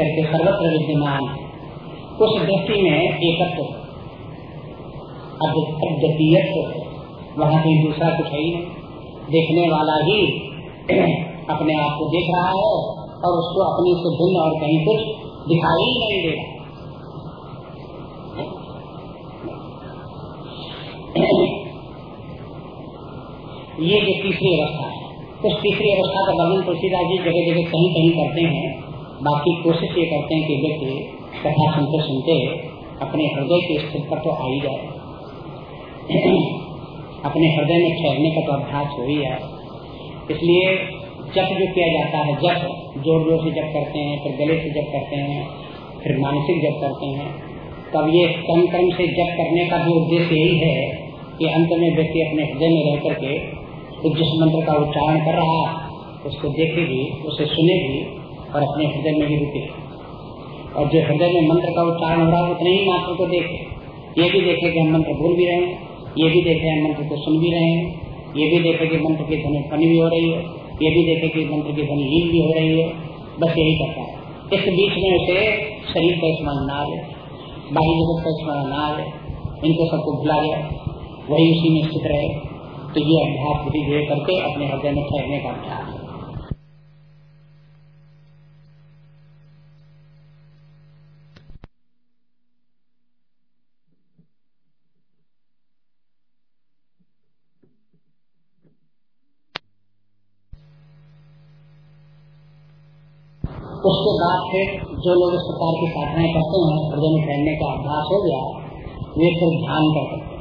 करके सर्वत्र विद्यमान। है उस दृष्टि में एकत्व अद्वितीयत्व, वहाँ कहीं दूसरा कुछ है ही नहीं। देखने वाला ही अपने आप को देख रहा है और उसको अपने से भिन्न और कहीं कुछ दिखाई नहीं दे ये जो तीसरी अवस्था है, उस तीसरी अवस्था का वर्णन तुलसीदास जी जगह जगह कहीं कहीं करते हैं। बाकी कोशिश ये करते हैं कि व्यक्ति कथा सुनते सुनते अपने हृदय के स्थित पर तो आ ही जाए। अपने हृदय में ठहरने का तो अभ्यास हो ही है इसलिए जप जो किया जाता है, जप ज़ोर ज़ोर से जप करते हैं, फिर गले से जप करते हैं, फिर मानसिक जप करते हैं। तब ये कम क्रम से जप करने का भी उद्देश्य यही है कि अंत में व्यक्ति अपने हृदय में रह करके तो जिस मंत्र का उच्चारण कर रहा, उसको देखेगी, उसे सुनेगी और अपने हृदय में भी रुके। और जो हृदय में मंत्र का उच्चारण हो रहा है उतने ही मात्र को देखे ये भी देखे कि हम मंत्र भूल भी रहे हैं, ये भी देखे हम मंत्र को सुन भी रहे हैं, ये भी देखे कि मंत्र की ध्वनि फनी भी हो रही है, ये भी देखे कि मंत्र की ध्वनि हीन भी हो रही है, बस यही करता है। इस बीच में उसे शरीर का स्मरण ना आए बाह्य जगत का स्मरण ना आए इनको सबको भुला गया। वही उसी में स्थित रहे। तो ये अभ्यास धीरे धीरे करके अपने हृदय में ठहरने का अभ्यास। उसके बाद फिर जो लोग इस प्रकार की साधनाएँ करते हैं में ठहरने का अभ्यास हो गया, वे फिर ध्यान कर सकते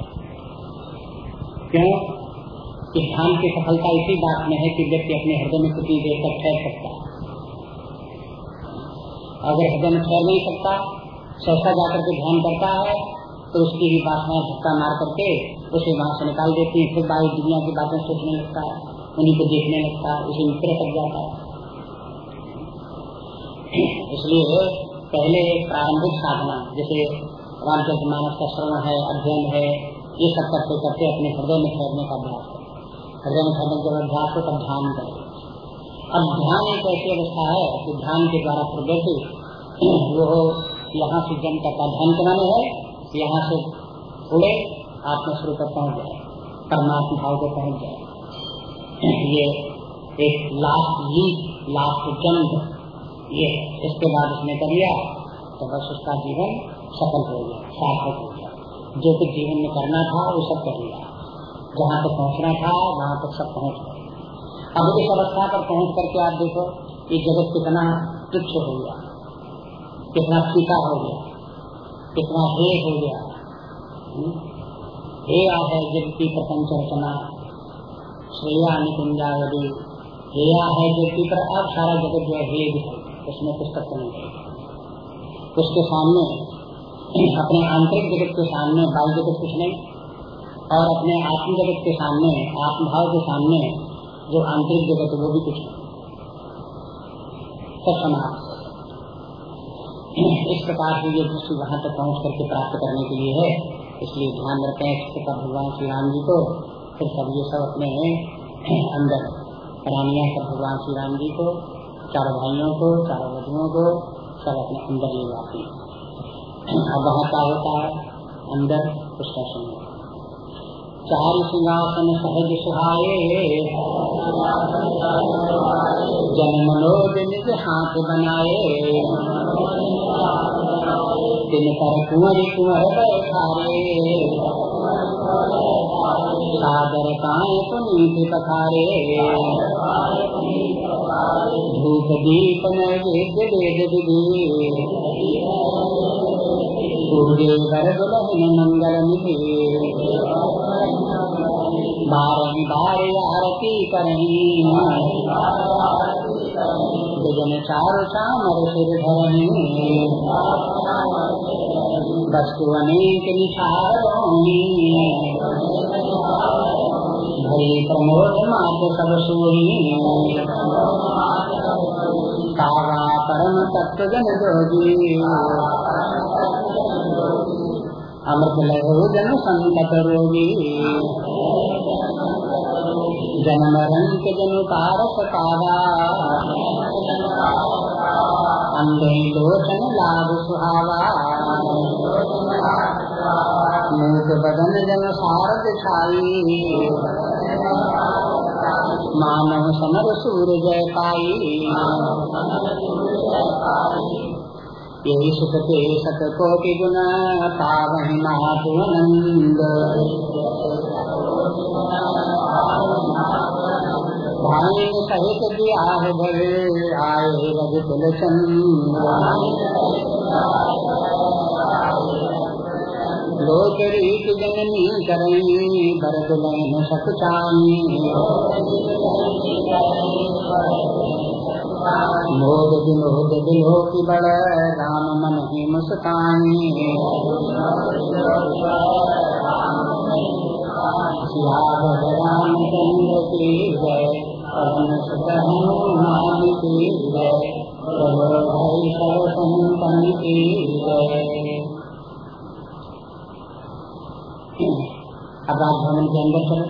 क्यों? कि ध्यान की सफलता इसी बात में है कि व्यक्ति अपने हृदय में कितनी देर तक ठहर सकता है। अगर हृदय में ठहर नहीं सकता सहसा जाकर के ध्यान करता है तो उसकी भी वासनाएँ धक्का मार करके उसे वहाँ से निकाल देती है। फिर बाहरी दुनिया की बातें सोचने लगता है, उन्हीं को देखने लगता है, उसे मित्र तक जाता है। इसलिए पहले प्रारंभिक साधना, जैसे रामचरित मानस का श्रवण है, अध्ययन है, ये सब करते करते अपने हृदय में ठहरने का अभ्यास करें। हृदय में ठहरने जब अभ्यास हो तब ध्यान करें। अब ध्यान एक ऐसी अवस्था है कि ध्यान के द्वारा प्रगति, वो यहाँ से जन्म का ध्यान कराने है, यहाँ से उड़े आत्मस्वरूप पर पहुँच जाए, परमात्मा भाव को पहुँच जाए। ये एक लास्ट लीप लास्ट जन्म ये इसके बाद उसने कर लिया तो बस उसका जीवन सफल हो गया, सार्थक हो गया। जो कुछ जीवन में करना था, वो सब कर लिया। जहाँ तक पहुँचना था, वहाँ तक सब पहुँच गए अब इस अवस्था पर पहुँच करके आप देखो, ये जगत कितना तुच्छ हो गया, कितना फीका हो गया, कितना हे हो गया। हम्म? हे है जगती प्रपंच रचना श्रेया निकुंजावली हेया है जगती पर अब सारा जगत जो है हे दिखाई उसमें पुस्तक नहीं उसके सामने, अपने आंतरिक जगत के सामने बाह्य जगत कुछ नहीं। और अपने आत्म जगत के सामने, आत्मभाव के सामने, जो आंतरिक जगत वो भी कुछ नहीं। इस प्रकार की ये दृष्टि वहाँ तक पहुँच करके प्राप्त करने के लिए है। इसलिए ध्यान रखते हैं इस प्रकार भगवान श्री राम जी को फिर सब ये सब अपने अंदर रानिया सब भगवान श्री राम जी को चारों भाइयों को चारों बधुओं को सब अपने अंदर ले जाती है। अब वहाँ क्या होता है? अंदर उसका समय चार सिंहासन सहज सुहाये जन मनोज निज हाथ बनाए। दिन पर कुंवर कुंवर बैठारे सादर पाए पुनीत पखारे धूप दीप नैवेद्य मंगल निधि बारही बार आरती करही गजन चार चामर सिर धरनी वस्तु अनेक निछार भई प्रमोद मात सोही परम तत्व जन जोगी अमृत लहो जन संकट रोगी जन्म रंग जन पावा अंधे लोचन लाभ सुहावा। मूक बदन जन सारद छाई मानव समर सूर जय पाई यही सुख के सत कोटि गुण, पावहि नाथ भाई सहित बियाह भरे, आए रघुकुल लोक जननी करणी भरत लैन सकुचानी। मोद विनोद दिलो की बड़, राम मन ही मुस्कानी। रामचंद्र की जय हनुमान की जय भाई सर्व संतन की जय। अब राजभवन के अंदर चलो।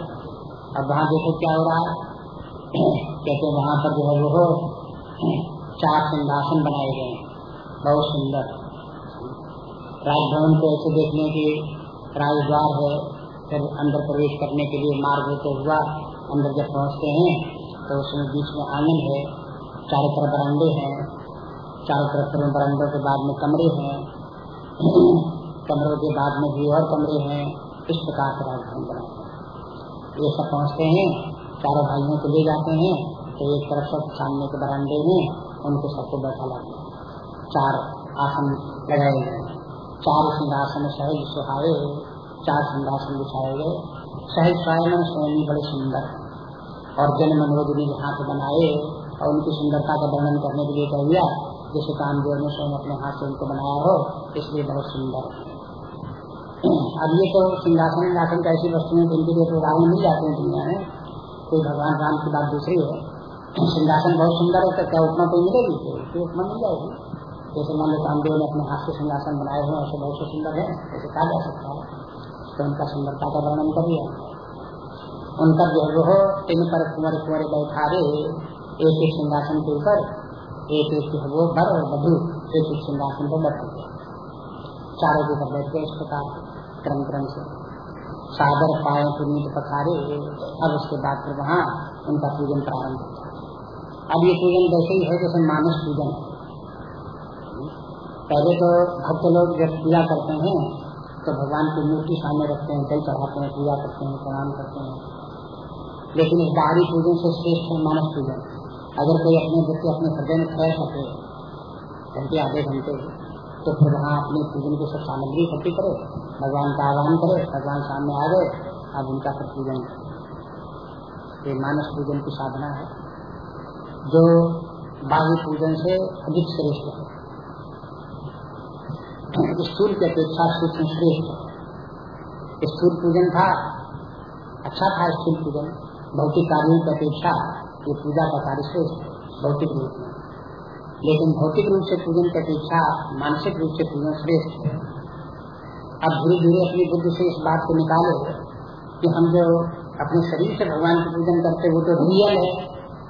अब वहाँ देखो क्या हो रहा है। कहते वहाँ पर जो है वो हो, चार सिंहासन बनाए गए बहुत सुंदर। राजभवन को ऐसे देखने की राजद्वार है, फिर अंदर प्रवेश करने के लिए मार्ग होते हुआ अंदर जब पहुँचते हैं तो उसमें बीच में आँगन है, चारों तरफ़ बरामदे हैं। चारों तरफ़ बरामदों के बाद में कमरे हैं। कमरों के बाद में भी और कमरे हैं। इस प्रकार से राजभवन बनाए ये सब पहुँचते हैं, चारों भाइयों को ले जाते हैं तो एक तरफ़ सब सामने के बरामदे में उनको सबको बैठा लगे चार आसन लगाए गए चार सिंहासन सहज सुहावे, चार सिंहासन बिछाए गए। सहज स्वयं स्वयं बड़े सुंदर और जन मनोज ने हाथ बनाए और उनकी सुंदरता का वर्णन करने के लिए कह दिया, जैसे कामदेव ने स्वयं अपने हाथ से उनको बनाया हो, इसलिए बहुत सुंदर अब ये तो सिंहासन का ऐसी वस्तु है, जिनके लिए तो उदाहरण मिल जाते हैं दुनिया में। कोई भगवान राम की बात दूसरी है। सिंहासन बहुत सुंदर है तो क्या उपमा कोई मिलेगी? तो उपमा मिल जाएगी। जैसे मान लो कामदेव ने अपने हाथ से सिंहासन बनाए हुए ऐसे बहुत सुंदर है ऐसे कहा जा सकता है। तो उनका सुंदरता का वर्णन करिए। उनका जो वो इन पर कुंवर कुंवर बैठारे एक एक सिंहासन के ऊपर, एक एक वो बर और बधु एक एक सिंहासन पर बैठे चारों के ऊपर बैठ गए इस प्रकार क्रम क्रम से। सागर पाए पुनीत पखारे, अब उसके बाद फिर वहाँ उनका पूजन प्रारंभ होता अब ये पूजन वैसे ही है जैसे मानस पूजन पहले तो भक्त लोग जब पूजा करते हैं तो भगवान की मूर्ति सामने रखते हैं जल चढ़ाते हैं पूजा करते हैं, प्रणाम करते हैं। लेकिन इस बाहरी पूजन से श्रेष्ठ है मानस पूजन। अगर कोई अपने व्यक्ति अपने हृदय में ठहर सके घंटे आधे घंटे तो फिर वहाँ अपने पूजन की सब सामग्री इकट्ठी करे, भगवान का आह्वान करे, भगवान सामने आ गए, अब उनका फिर पूजन। ये मानस पूजन की साधना है, जो बाह्य पूजन से अधिक श्रेष्ठ है। स्थूल की अपेक्षा सूक्ष्म श्रेष्ठ स्थूल पूजन था अच्छा था स्थूल पूजन, भौतिक कार्यों की अपेक्षा ये पूजा का कार्य श्रेष्ठ भौतिक रूप में। लेकिन भौतिक रूप से पूजन की अपेक्षा मानसिक रूप से पूजन श्रेष्ठ है। अब धीरे धीरे अपनी बुद्धि से इस बात को निकालो कि हम जो अपने शरीर से भगवान की पूजन करते वो तो रियल है,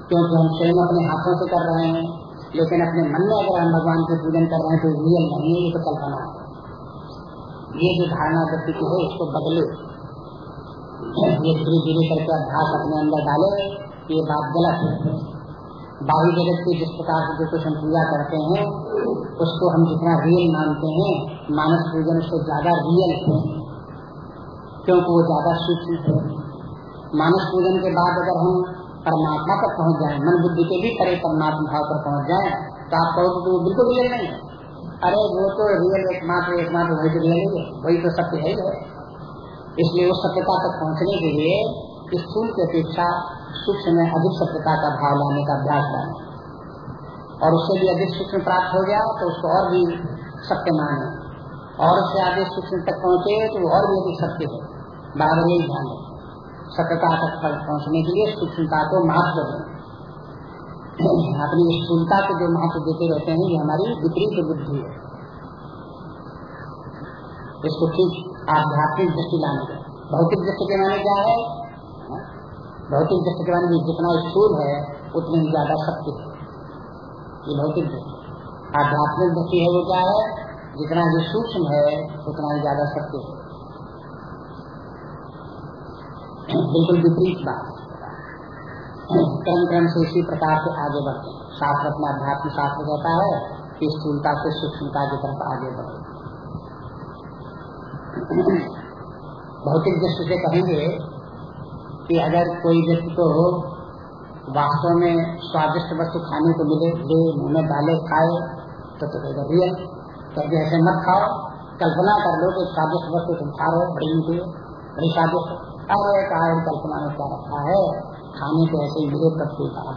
क्योंकि हम स्वयं अपने हाथों से कर रहे हैं। लेकिन अपने मन में अगर हम भगवान के पूजन कर रहे हैं तो रियल नहीं है, ये तो कल्पना है। ये जो धारणा व्यक्ति की है, इसको बदले। ये धीरे धीरे करके अभ्यास अपने अंदर डाले ये बात गलत है। बाहरी जगत की जिस प्रकार से जो कुछ हम पूजा करते हैं, उसको हम जितना रियल मानते हैं, मानस पूजन उससे ज़्यादा रियल है। क्योंकि वो ज़्यादा सूक्ष्म है। मानस पूजन के बाद अगर हम परमात्मा तक पहुँच जाए, मन बुद्धि के भी परे परमात्मा भाव पर पहुँच जाए तो आप कहो तो बिल्कुल रियल नहीं है। अरे, वो तो रियल एकमात्र एकमात्र, वही तो रियल वही तो सत्य है इसलिए उस सत्यता तक पहुँचने के लिए स्थूल की अपेक्षा सूक्ष्म में अधिक सत्यता का भाव लाने का अभ्यास करना और उससे भी अधिक सूक्ष्म प्राप्त हो गया तो उसको और भी सत्य माने। और उससे आगे सूक्ष्म तक पहुँचे तो और भी अधिक सत्य है। बार यही ध्यान है सत्यता तक पहुँचने के लिए सूक्ष्मता को महत्व दें। अपनी स्थूलता को जो महत्व देते रहते हैं, ये हमारी विपरीत बुद्धि है। इसको ठीक आध्यात्मिक दृष्टि लाने का भौतिक दृष्टि के माने क्या है? भौतिक दृष्टि के माने जितना स्थूल है, उतनी ही ज़्यादा सत्य है। ये भौतिक दृष्टि आध्यात्मिक दृष्टि है वो क्या है? जितना भी सूक्ष्म है, उतना ही ज़्यादा सत्य है। बिल्कुल विपरीत बात। क्रम क्रम से इसी प्रकार से आगे बढ़ते हैं। शास्त्र अपना अध्यात्म शास्त्र कहता है कि स्थूलता से सूक्ष्मता की तरफ़ आगे बढ़े। भौतिक दृष्टि से कहेंगे कि अगर कोई व्यक्ति को वास्तव में स्वादिष्ट वस्तु खाने को मिले ले मुँह में डाले खाए तो तो रियल कभी ऐसे मत खाओ। कल्पना कर लो कि स्वादिष्ट वस्तु तुम खा रहे हो, बड़ी मीठी बड़ी स्वादिष्ट अरे कारण कल्पना में क्या रखा है? खाने को ऐसे विरोध करते कहा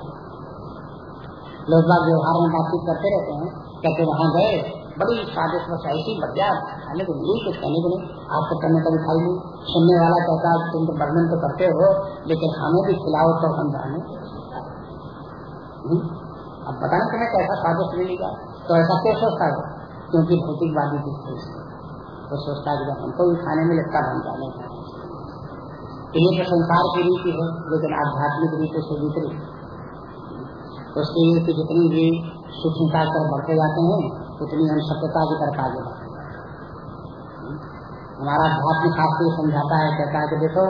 लोग बाग व्यवहार में बातचीत करते रहते हैं। कहते वहाँ गए? बड़ी स्वादिष्ट ऐसी बढ़िया खाने को मिली कुछ कहने को नहीं आपको करने कभी खाई नहीं। सुनने वाला कहता तुम तो वर्णन तो करते हो, लेकिन हमें भी खिलाओ तो हम जाने। हम्म? अब बताना तुम्हें कैसा स्वादिष्ट मिलेगा तो ऐसा क्यों सोचता है, क्योंकि भौतिकवादी की वो सोचता है कि हमको भी खाने में लगता हम जाने। का तो ये तो संसार की रीति है, लेकिन आध्यात्मिक रीति से विपरीत। उसके लिए कि जितनी भी सूक्ष्मता कर बढ़ते जाते हैं उतनी हम सत्यता की तरफ़ आगे बढ़ते हमारा अध्यात्म शास्त्र समझाता है कहता है कि देखो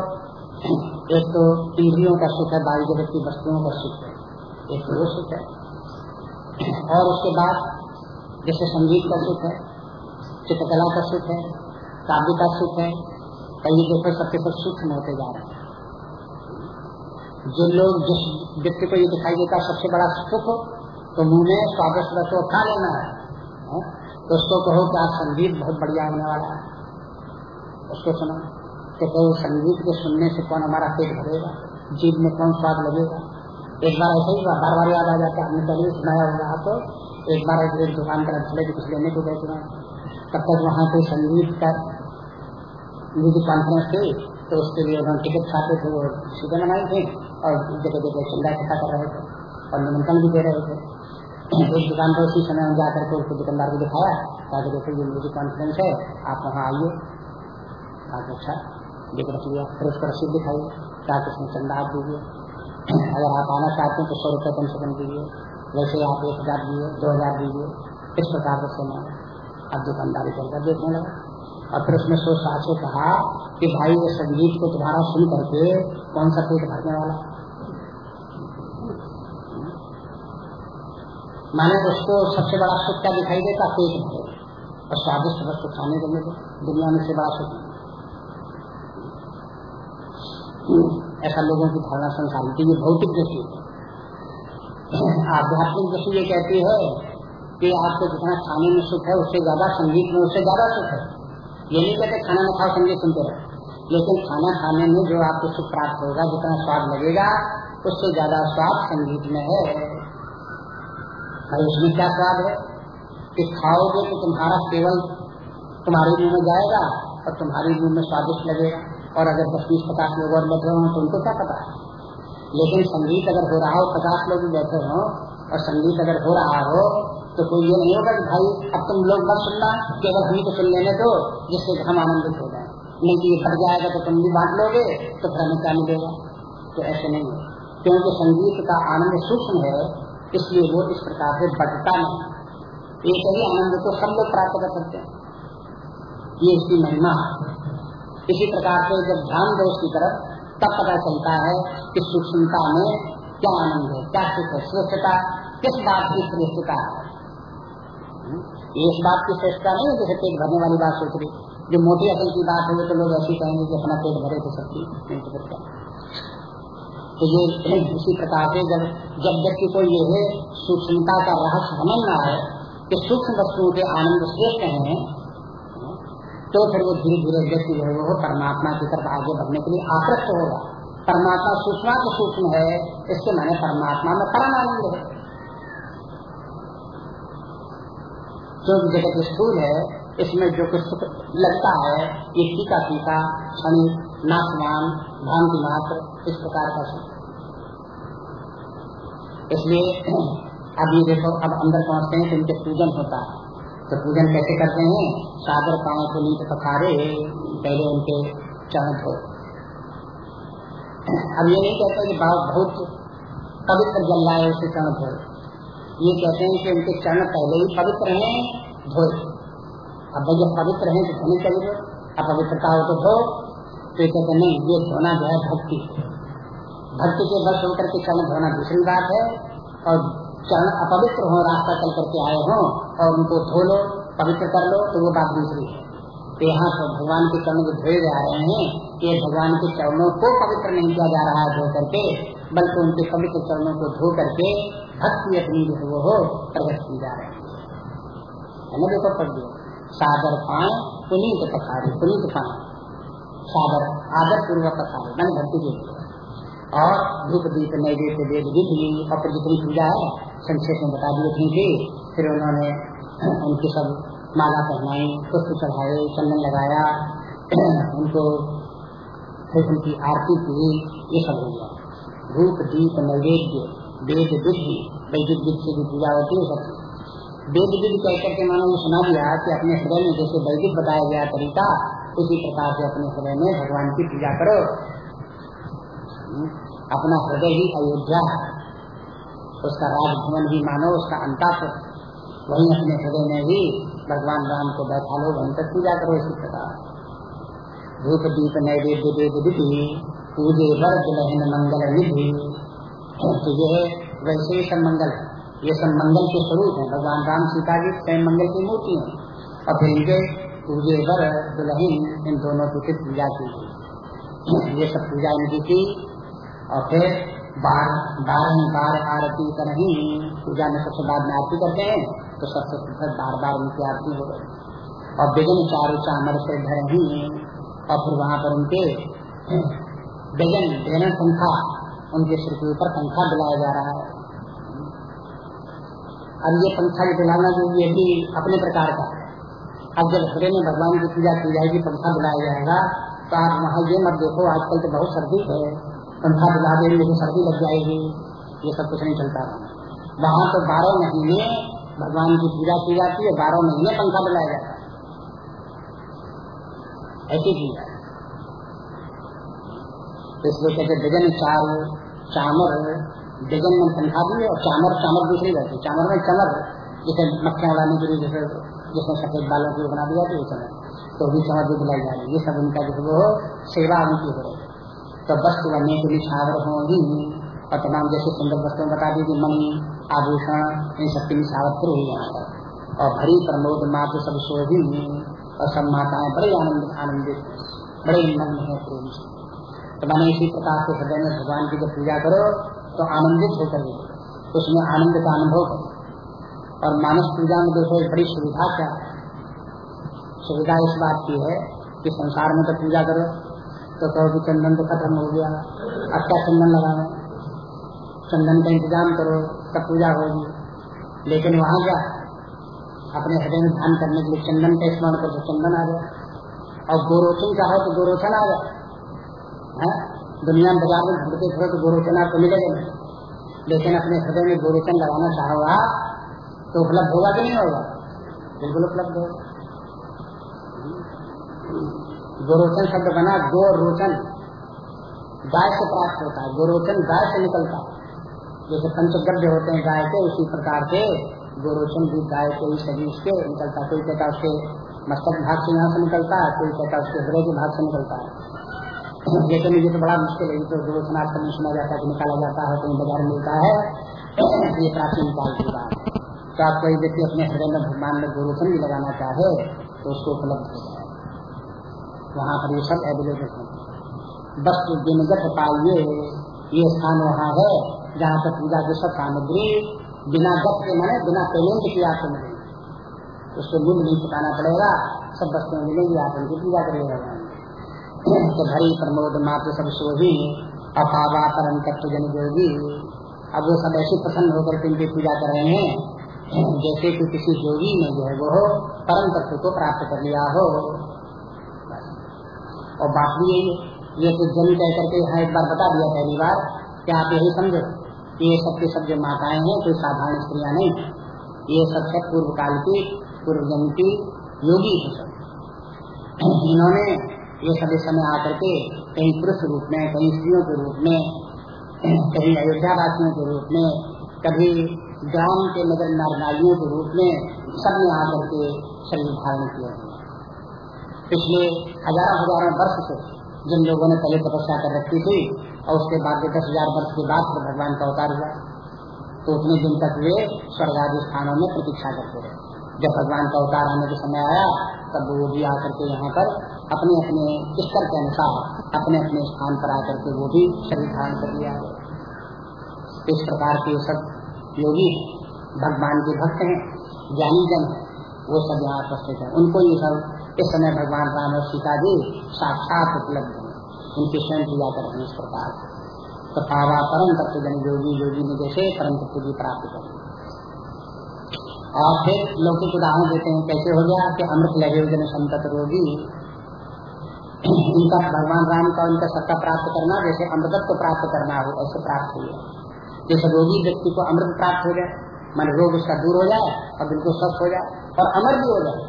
एक तो इंद्रियों का सुख है बाई जगत की वस्तुओं का सुख है। एक तो वो सुख है। और उसके बाद जैसे संगीत का सुख है चित्रकला का सुख है काव्य का सुख है कहीं देखो सबके सब में होते जा रहे हैं। जो लोग जिस व्यक्ति को ये दिखाई देता सबसे बड़ा सुख तो मुँह में स्वादिष्ट रसो खा लेना। है, तो उसको कहो कि आप संगीत बहुत बढ़िया होने वाला है। उसको सुनो। तो कहो, संगीत के सुनने से कौन हमारा पेट भरेगा? जीव में कौन स्वाद लगेगा? एक बार ऐसा ही बार बार याद आ जाता हमने पहले सुनाया होगा आपको। एक बार एक दुकान पर चले कुछ लेने को गए थे। तब तक वहाँ पे संगीत का म्यूज़िक कॉन्फ्रेंस थी। तो उसके लिए उन्होंने टिकट छाते थे। वो सीधे बनाई थी और जगह जगह चंदा इकट्ठा कर रहे थे और निमंत्रण भी दे रहे थे। एक दुकान पर उसी समय जाकर के उसको दुकानदार को दिखाया। ताकि देखो ये म्यूज़िक कॉन्फ्रेंस है, आप वहाँ आइए। अच्छा लिख रख लिया फिर उसको रसीद दिखाइए ताकि उसमें चंदा आप दीजिए। अगर आप आना चाहते हैं तो सौ रुपये कम से कम दीजिए। वैसे आप एक हज़ार दीजिए, दो हज़ार दीजिए, इस प्रकार से सुना अब दुकानदारी करके देखने लगा। और फिर उसने सोच साथ से कहा कि भाई, ये संगीत को तुम्हारा सुन करके कौन सा पेट भरने वाला? माने उसको सबसे बड़ा सुख क्या दिखाई देता? पेट भरे और स्वादिष्ट वस्तु खाने को मिले दुनिया में से बड़ा सुख। ऐसा लोगों की धारणा संसार की भौतिक दृष्टि। आध्यात्मिक दृष्टि ये कहती है कि आपको जितना खाने में सुख है, उससे ज़्यादा संगीत में उससे ज़्यादा सुख है। ये नहीं कहते खाना में खाओ संगीत सुनते रहो। लेकिन खाना खाने में जो आपको सुख प्राप्त होगा, जितना स्वाद लगेगा, उससे ज़्यादा स्वाद संगीत में है। भाई उसमें क्या स्वाद है? कि खाओगे तो तुम्हारा केवल तुम्हारे मुँह में जाएगा और तुम्हारे मुँह में स्वादिष्ट लगेगा। और अगर दस बीस पचास लोग और बैठे हों तो उनको क्या पता है? लेकिन संगीत अगर हो रहा हो, पचास लोग भी बैठे हों और संगीत अगर हो रहा हो तो कोई ये नहीं होगा कि भाई, अब तुम लोग बस सुनना केवल हम तो सुन लेने दो, जिससे हम आनंदित हो जाए। नहीं कि ये बढ़ जाएगा तो तुम भी बांट लोगे तो फिर हमें क्या मिलेगा? तो ऐसे नहीं क्योंकि संगीत का आनंद सूक्ष्म है इसलिए वो इस प्रकार से बढ़ता नहीं। एक ही आनंद को सब लोग प्राप्त कर सकते हैं। ये इसकी महिमा इसी प्रकार से जब ध्यान दो उसकी तरफ़, तब पता चलता है कि सूक्ष्मता में क्या आनंद है, क्या सुख है, श्रेष्ठता, किस बात की श्रेष्ठता है? हम्म? इस बात की श्रेष्ठता नहीं है जैसे पेट भरने वाली बात सोच रही जो मोटी असल की बात है तो लोग ऐसी कहेंगे कि अपना पेट भरे तो सबकी नहीं तो तो ये इसी प्रकार से जब जब व्यक्ति को ये सूक्ष्मता का रहस्य समझना है कि सूक्ष्म वस्तुओं के आनंद श्रेष्ठ हैं तो फिर वो धीरे धीरे व्यक्ति जो है, वो परमात्मा की तरफ़ आगे बढ़ने के लिए आकृष्ट होगा। परमात्मा सूक्ष्म तो सूक्ष्म है, इसके मैंने परमात्मा में परम आनंद है। जो जगत स्थूल है, इसमें जो कुछ सुख लगता है, ये टीका टीका क्षण नाशमान भ्रांति मात्र, इस प्रकार का सुख। इसलिए अब ये देखो, अब अंदर पहुँचते हैं तो इनके पूजन होता है। तो पूजन कैसे करते हैं? सागर पाँव को नीचे पखारे, पहले उनके चरण धो। अब ये नहीं कहते कि बहुत पवित्र जल है उसे चरण धोए ये कहते हैं कि उनके चरण पहले ही पवित्र हैं धोए अब भाई जब पवित्र हैं तो धोने चाहिए पवित्रता हो तो धो। तो कहते नहीं, ये धोना जो है भक्ति। भक्ति के बस होकर के चरण धोना दूसरी बात है। और चरण अपवित्र हो रास्ता चल करके आए हो और उनको धो लो, पवित्र कर लो तो वो बात दूसरी है। तो यहाँ पर भगवान के चरण जो धोए जा रहे हैं ये भगवान के चरणों को पवित्र नहीं किया जा रहा है धो करके, बल्कि उनके पवित्र चरणों को धो करके भक्ति अपनी जो वो हो प्रकट की जा रही है। देखो पढ़ सागर पाए, पुनीत पखारे पुनीत पाए। सागर आदर पूर्वक पखारे मन भक्ति के और धूप दीप नैवेद्य वेद विधि और जितनी पूजा है। संक्षेप में बता दिए थी फिर उन्होंने, उनकी सब माला पहनाई, पुष्प चढ़ाए, चंदन लगाया, उनको फिर उनकी आरती की, ये सब हो गया। धूप दीप नैवेद्य, वेद विधि वैदिक विधि से भी पूजा होती है सब वेद विद कह करके मानो ये सुना दिया कि अपने हृदय में जैसे वैदिक बताया गया तरीका, उसी प्रकार से अपने हृदय में भगवान की पूजा करो। अपना हृदय ही अयोध्या है। उसका राजभवन भी मानो, उसका अंतापुर वही अपने हृदय में भी भगवान राम को बैठा लो, वहीं तक पूजा करो इसी प्रकार। धूप दीप नैवेद्य देव दिधि पूजे वर दुलहन मंगल निधि। तो ये वैसे ही सब मंगल ये सब मंगल के स्वरूप है। भगवान राम सीता जी स्वयं मंगल की मूर्ति है। और फिर इनके पूजे वर दुलहीन इन दोनों की पूजा की ये सब पूजा इनकी की और फिर बार बार बार आरती करही पूजा में सबसे बाद में आरती करते हैं तो सबसे फिर बार बार उनकी आरती हो गई। और विजन चारू चामर से घर ही, और फिर वहाँ पर उनके विजन विजन पंखा, उनके सिर के ऊपर पंखा दिलाया जा रहा है। अब ये पंखा दिलाना जो ये भी अपने प्रकार का अब जब हृदय में भगवान की पूजा की जाएगी, पंखा दिलाया जाएगा तो आप वहाँ ये मत देखो, आजकल तो बहुत सर्दी है। पंखा दिला देंगे तो सर्दी लग जाएगी। ये सब कुछ नहीं चलता। वहाँ तो बारह महीने भगवान की पूजा की जाती है, बारह महीने पंखा दिलाया जाता है। ऐसी पूजा तो इसलिए कहते विजन चार, चामर विजन में पंखा भी और चामर चामर दूसरी रहती है। चामर में चमर, जैसे मक्खियाँ उड़ाने के लिए जैसे, जिसमें सफ़ेद बालों की बना दिया जाती है तो भी चमर भी दिलाई जा रही है। ये सब उनका जो वो सेवा उनकी हो रही तो वस्तु बनने के लिए छावर होगी और तमाम जैसे सुंदर वस्तुएँ बता दी मणि, आभूषण, इन सब की निछावत फिर हुई यहाँ पर और भरी प्रमोद मात्र सब शोभी और सब माताएँ बड़े आनंद, आनंदित बड़े नग्न है प्रेम से। तो मैंने इसी प्रकार से हृदय में भगवान की जब पूजा करो तो आनंदित होकर उसमें आनंद का अनुभव करो। और मानस पूजा में देखो बड़ी सुविधा क्या है? सुविधा इस बात की है कि संसार में तो पूजा करो। तो कहो कि चंदन तो खत्म हो गया। अब क्या चंदन लगाना चंदन का इंतज़ाम करो, तब पूजा होगी। लेकिन वहाँ क्या? अपने हृदय में ध्यान करने के लिए चंदन का स्मरण करो चंदन आ गया। और गोरोचन चाहो तो गोरोचन आ गया। है? दुनिया बाज़ार में घूमते फिरो तो गोरोचन आपको मिलेगा नहीं। लेकिन अपने हृदय में गोरोचन लगाना चाहो आप तो उपलब्ध होगा कि नहीं होगा? बिल्कुल उपलब्ध होगा। गोरोचन शब्द बना गो रोचन गाय से प्राप्त होता है गोरोचन गाय से निकलता है। जैसे पंचगव्य होते हैं गाय के, उसी प्रकार से गोरोचन भी गाय के ही शरीर से निकलता कोई कहता उसके मस्तक भाग से यहाँ से निकलता है, कोई कहता उसके हृदय के भाग से निकलता है। लेकिन ये तो बड़ा मुश्किल है तो गोरोचन आजकल नहीं सुना जाता है निकाला जाता है, कहीं बाज़ार मिलता है, ये प्राचीन काल की बात है। तो आप कोई व्यक्ति अपने हृदय में भगवान में गोरोचन भी लगाना चाहे तो उसको उपलब्ध हो। वहाँ पर ये सब अवेलेबल है। बस दिनगत पाइए ये स्थान वहाँ है, जहाँ पर पूजा की सब सामग्री बिना गत के मैंने, बिना पेमेंट की आपको मिलेगी उसको मूल्य नहीं चुकाना पड़ेगा, सब वस्तुएँ मिलेंगी, आप उनकी पूजा करेगा तो भरी प्रमोद मात्र सब सोही अपावा परम तत्व जन जोगी। अब वो सब ऐसे प्रसन्न होकर के उनकी पूजा कर रहे हैं, जैसे कि किसी जोगी ने जो है वो परम तत्व को प्राप्त कर लिया हो। और बात भी यही है। ये तो जन कह करके यहाँ एक बार बता दिया पहली बार कि आप यही समझो कि ये सब के सब जो माताएँ हैं, कोई साधारण स्त्रियाँ नहीं ये सब सब पूर्व काल की पूर्व जन की योगी सब। इन्होंने ये सब इस समय आकर के कहीं पुरुष रूप में, कहीं स्त्रियों के रूप में, कहीं अयोध्या वासियों के रूप में, कभी ग्राम के नगर नारियों के रूप में सबने आकर के शरीर धारण किया हैं। पिछले हज़ारों हज़ारों वर्ष से जिन लोगों ने पहले तपस्या कर रखी थी और उसके बाद दस हज़ार वर्ष के बाद भगवान का अवतार हुआ। तो उतने दिन तक वे स्वर्ग आदि स्थानों में प्रतीक्षा करते रहे। जब भगवान का अवतार आने के समय आया, तब वो भी आकर के यहाँ पर अपने अपने स्तर के अनुसार अपने अपने स्थान पर आकर के वो भी शरीर धारण कर लिया। इस प्रकार के सब योगी भगवान के भक्त हैं ज्ञानी जन वो सब यहाँ उपस्थित है। उनको ये सब इस समय भगवान राम और सीता जी साक्षात उपलब्ध है। उनकी स्वयं पूजा कर हैं इस प्रकार तो पावा परम तत्व जन योगी योगी ने जैसे परम तत्व की प्राप्त कर और फिर लौकिक उदाहरण देते हैं, कैसे हो गया कि अमृत लगे जन संतत रोगी, उनका भगवान राम का उनका सत्ता प्राप्त करना, जैसे अमृतत्व प्राप्त करना हो, ऐसे प्राप्त हुआ जैसे रोगी व्यक्ति को अमृत प्राप्त हो जाए, मन रोग उसका दूर हो जाए और बिल्कुल स्वस्थ हो जाए और अमर भी हो जाए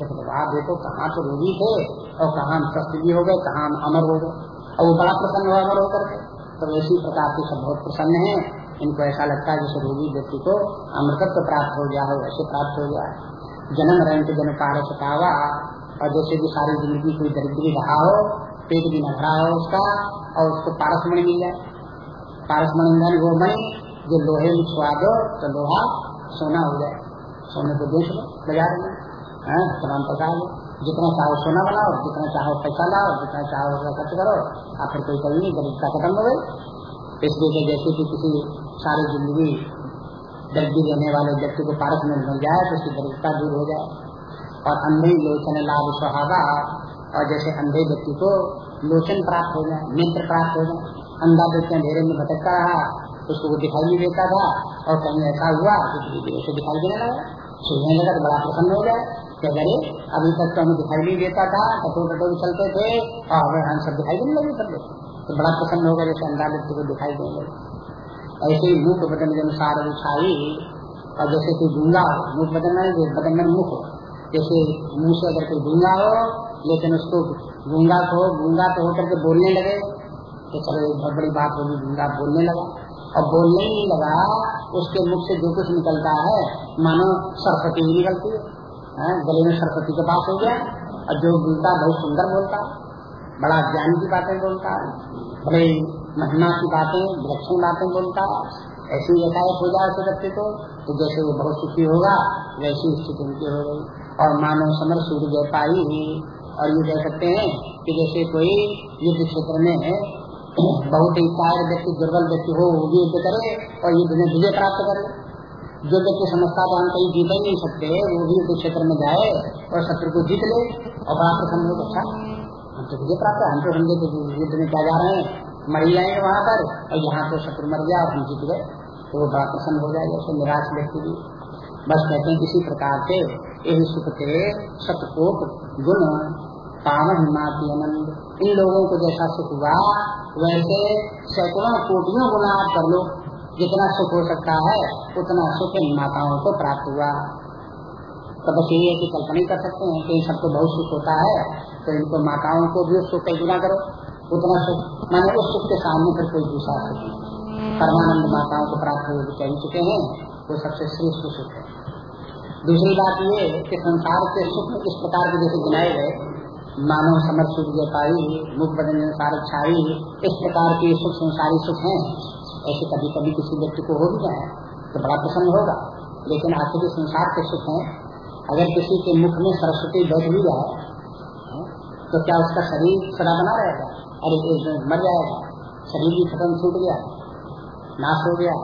देखो आप देखो कहाँ तो रोगी थे और कहाँ स्वस्थ भी हो गए, कहाँ अमर हो गए। और वो बड़ा प्रसन्न हुआ अमर होकर के। तो इसी प्रकार के सब बहुत प्रसन्न है। इनको ऐसा लगता है जैसे रोगी व्यक्ति को अमृतत्व प्राप्त हो गया हो ऐसे प्राप्त हो गया। जन्म रंग जन पार सतावा और जैसे भी सारी ज़िंदगी कोई दरिद्री रहा हो, पेट भी न भरा हो उसका, और उसको पारसमणि मिल जाए। पारसमणि वो मणि जो लोहे में छुआ दो तो लोहा सोना हो जाए। सोने को बेच लो, बाज़ार में। है तमाम प्रकार जितना चाहो सोना बनाओ, जितना चाहो पैसा लाओ, जितना चाहो उसका खर्च करो, आखिर कोई कभी नहीं गरीबता खत्म हो गई इसलिए जैसे कि किसी सारी ज़िंदगी दर्दी रहने वाले व्यक्ति को पारस में मिल जाए तो उसकी गरीबता दूर हो जाए। और अंधे लोचन लाभ सुहागा, और जैसे अंधे व्यक्ति को लोचन प्राप्त हो जाए, नेत्र प्राप्त हो जाए, अंधा व्यक्ति अंधेरे में भटकता रहा, उसको वो दिखाई नहीं देता था, और कहीं ऐसा हुआ कि से दिखाई देने लगा। सुनने लगा तो बड़ा प्रसन्न हो जाए क्या करे अभी तक तो हमें दिखाई नहीं देता था कटोर कटोर चलते थे, और हमें हम सब दिखाई देने लगे सब तो बड़ा प्रसन्न होगा जैसे अंधा व्यक्ति को दिखाई देने लगे ऐसे ही मुख बदन के अनुसार उछाई और जैसे कोई गूँगा हो मुख बदन बदन में मुख हो। जैसे मुँह से अगर कोई गूँगा हो, लेकिन उसको गूँगा को, गूँगा तो होकर के बोलने लगे तो चलो एक बहुत बड़ी बात होगी, गूँगा बोलने लगा। और बोलने ही लगा, उसके मुख से जो कुछ निकलता है, मानो सरस्वती ही निकलती है। गले में सरस्वती के पास हो गया और जो बोलता, बहुत सुंदर बोलता, बड़ा ज्ञान की बातें बोलता, बड़े महिमा की बातें, विलक्षण बातें बोलता, ऐसी एकाएक हो जाए उस व्यक्ति को तो जैसे वो बहुत सुखी होगा, वैसी स्थिति उनकी हो गई। और मानव समर सूर्य पाई और ये कह सकते हैं कि जैसे कोई युद्ध क्षेत्र में है बहुत ही कायर व्यक्ति, दुर्बल व्यक्ति हो, वो भी युद्ध करे और युद्ध में विजय प्राप्त करे। जो व्यक्ति समझता तो हम कहीं जीत ही नहीं सकते, वो भी क्षेत्र में जाए और शत्रु को जीत ले और बड़ा प्रसन्न हो अच्छा। हम तो विजय प्राप्त हम तो समझे तो युद्ध में क्या जा रहे हैं? मर जाएँगे वहाँ पर। और यहाँ तो शत्रु मर गया और हम जीत गए। तो वो बड़ा प्रसन्न हो जाएगा उसको निराश व्यक्ति भी। बस कहते हैं किसी प्रकार से, यही सुख के सतकोट गुण, पावन हिमाती आनंद। इन लोगों को जैसा सुख हुआ, वैसे सैकड़ों कोटियों गुना आप कर लो जितना सुख हो सकता है, उतना सुख इन माताओं को प्राप्त हुआ। तो बस यही है कि कल्पना कर सकते हैं कि सबको बहुत सुख होता है तो इनको माताओं को भी कई गुना करो। उतना सुख, माने उस सुख के सामने फिर कोई दूसरा सुख परमानंद माताओं को प्राप्त हो कह चुके हैं, वो सबसे श्रेष्ठ सुख है। दूसरी बात ये कि संसार के सुख इस प्रकार के जैसे गिनाए गए, मानव समर्थ सुख पाई, मुख बदन सार छाई, इस प्रकार के सुख, संसारी सुख हैं। ऐसे कभी कभी किसी व्यक्ति को हो भी जाए तो बड़ा प्रसन्न होगा। लेकिन आखिर संसार के सुख है, अगर किसी के मुख में सरस्वती बैठ भी जाए तो क्या उसका शरीर सदा बना रहेगा? अरे मर जाएगा। शरीर भी खत्म छूट गया, नाश हो गया,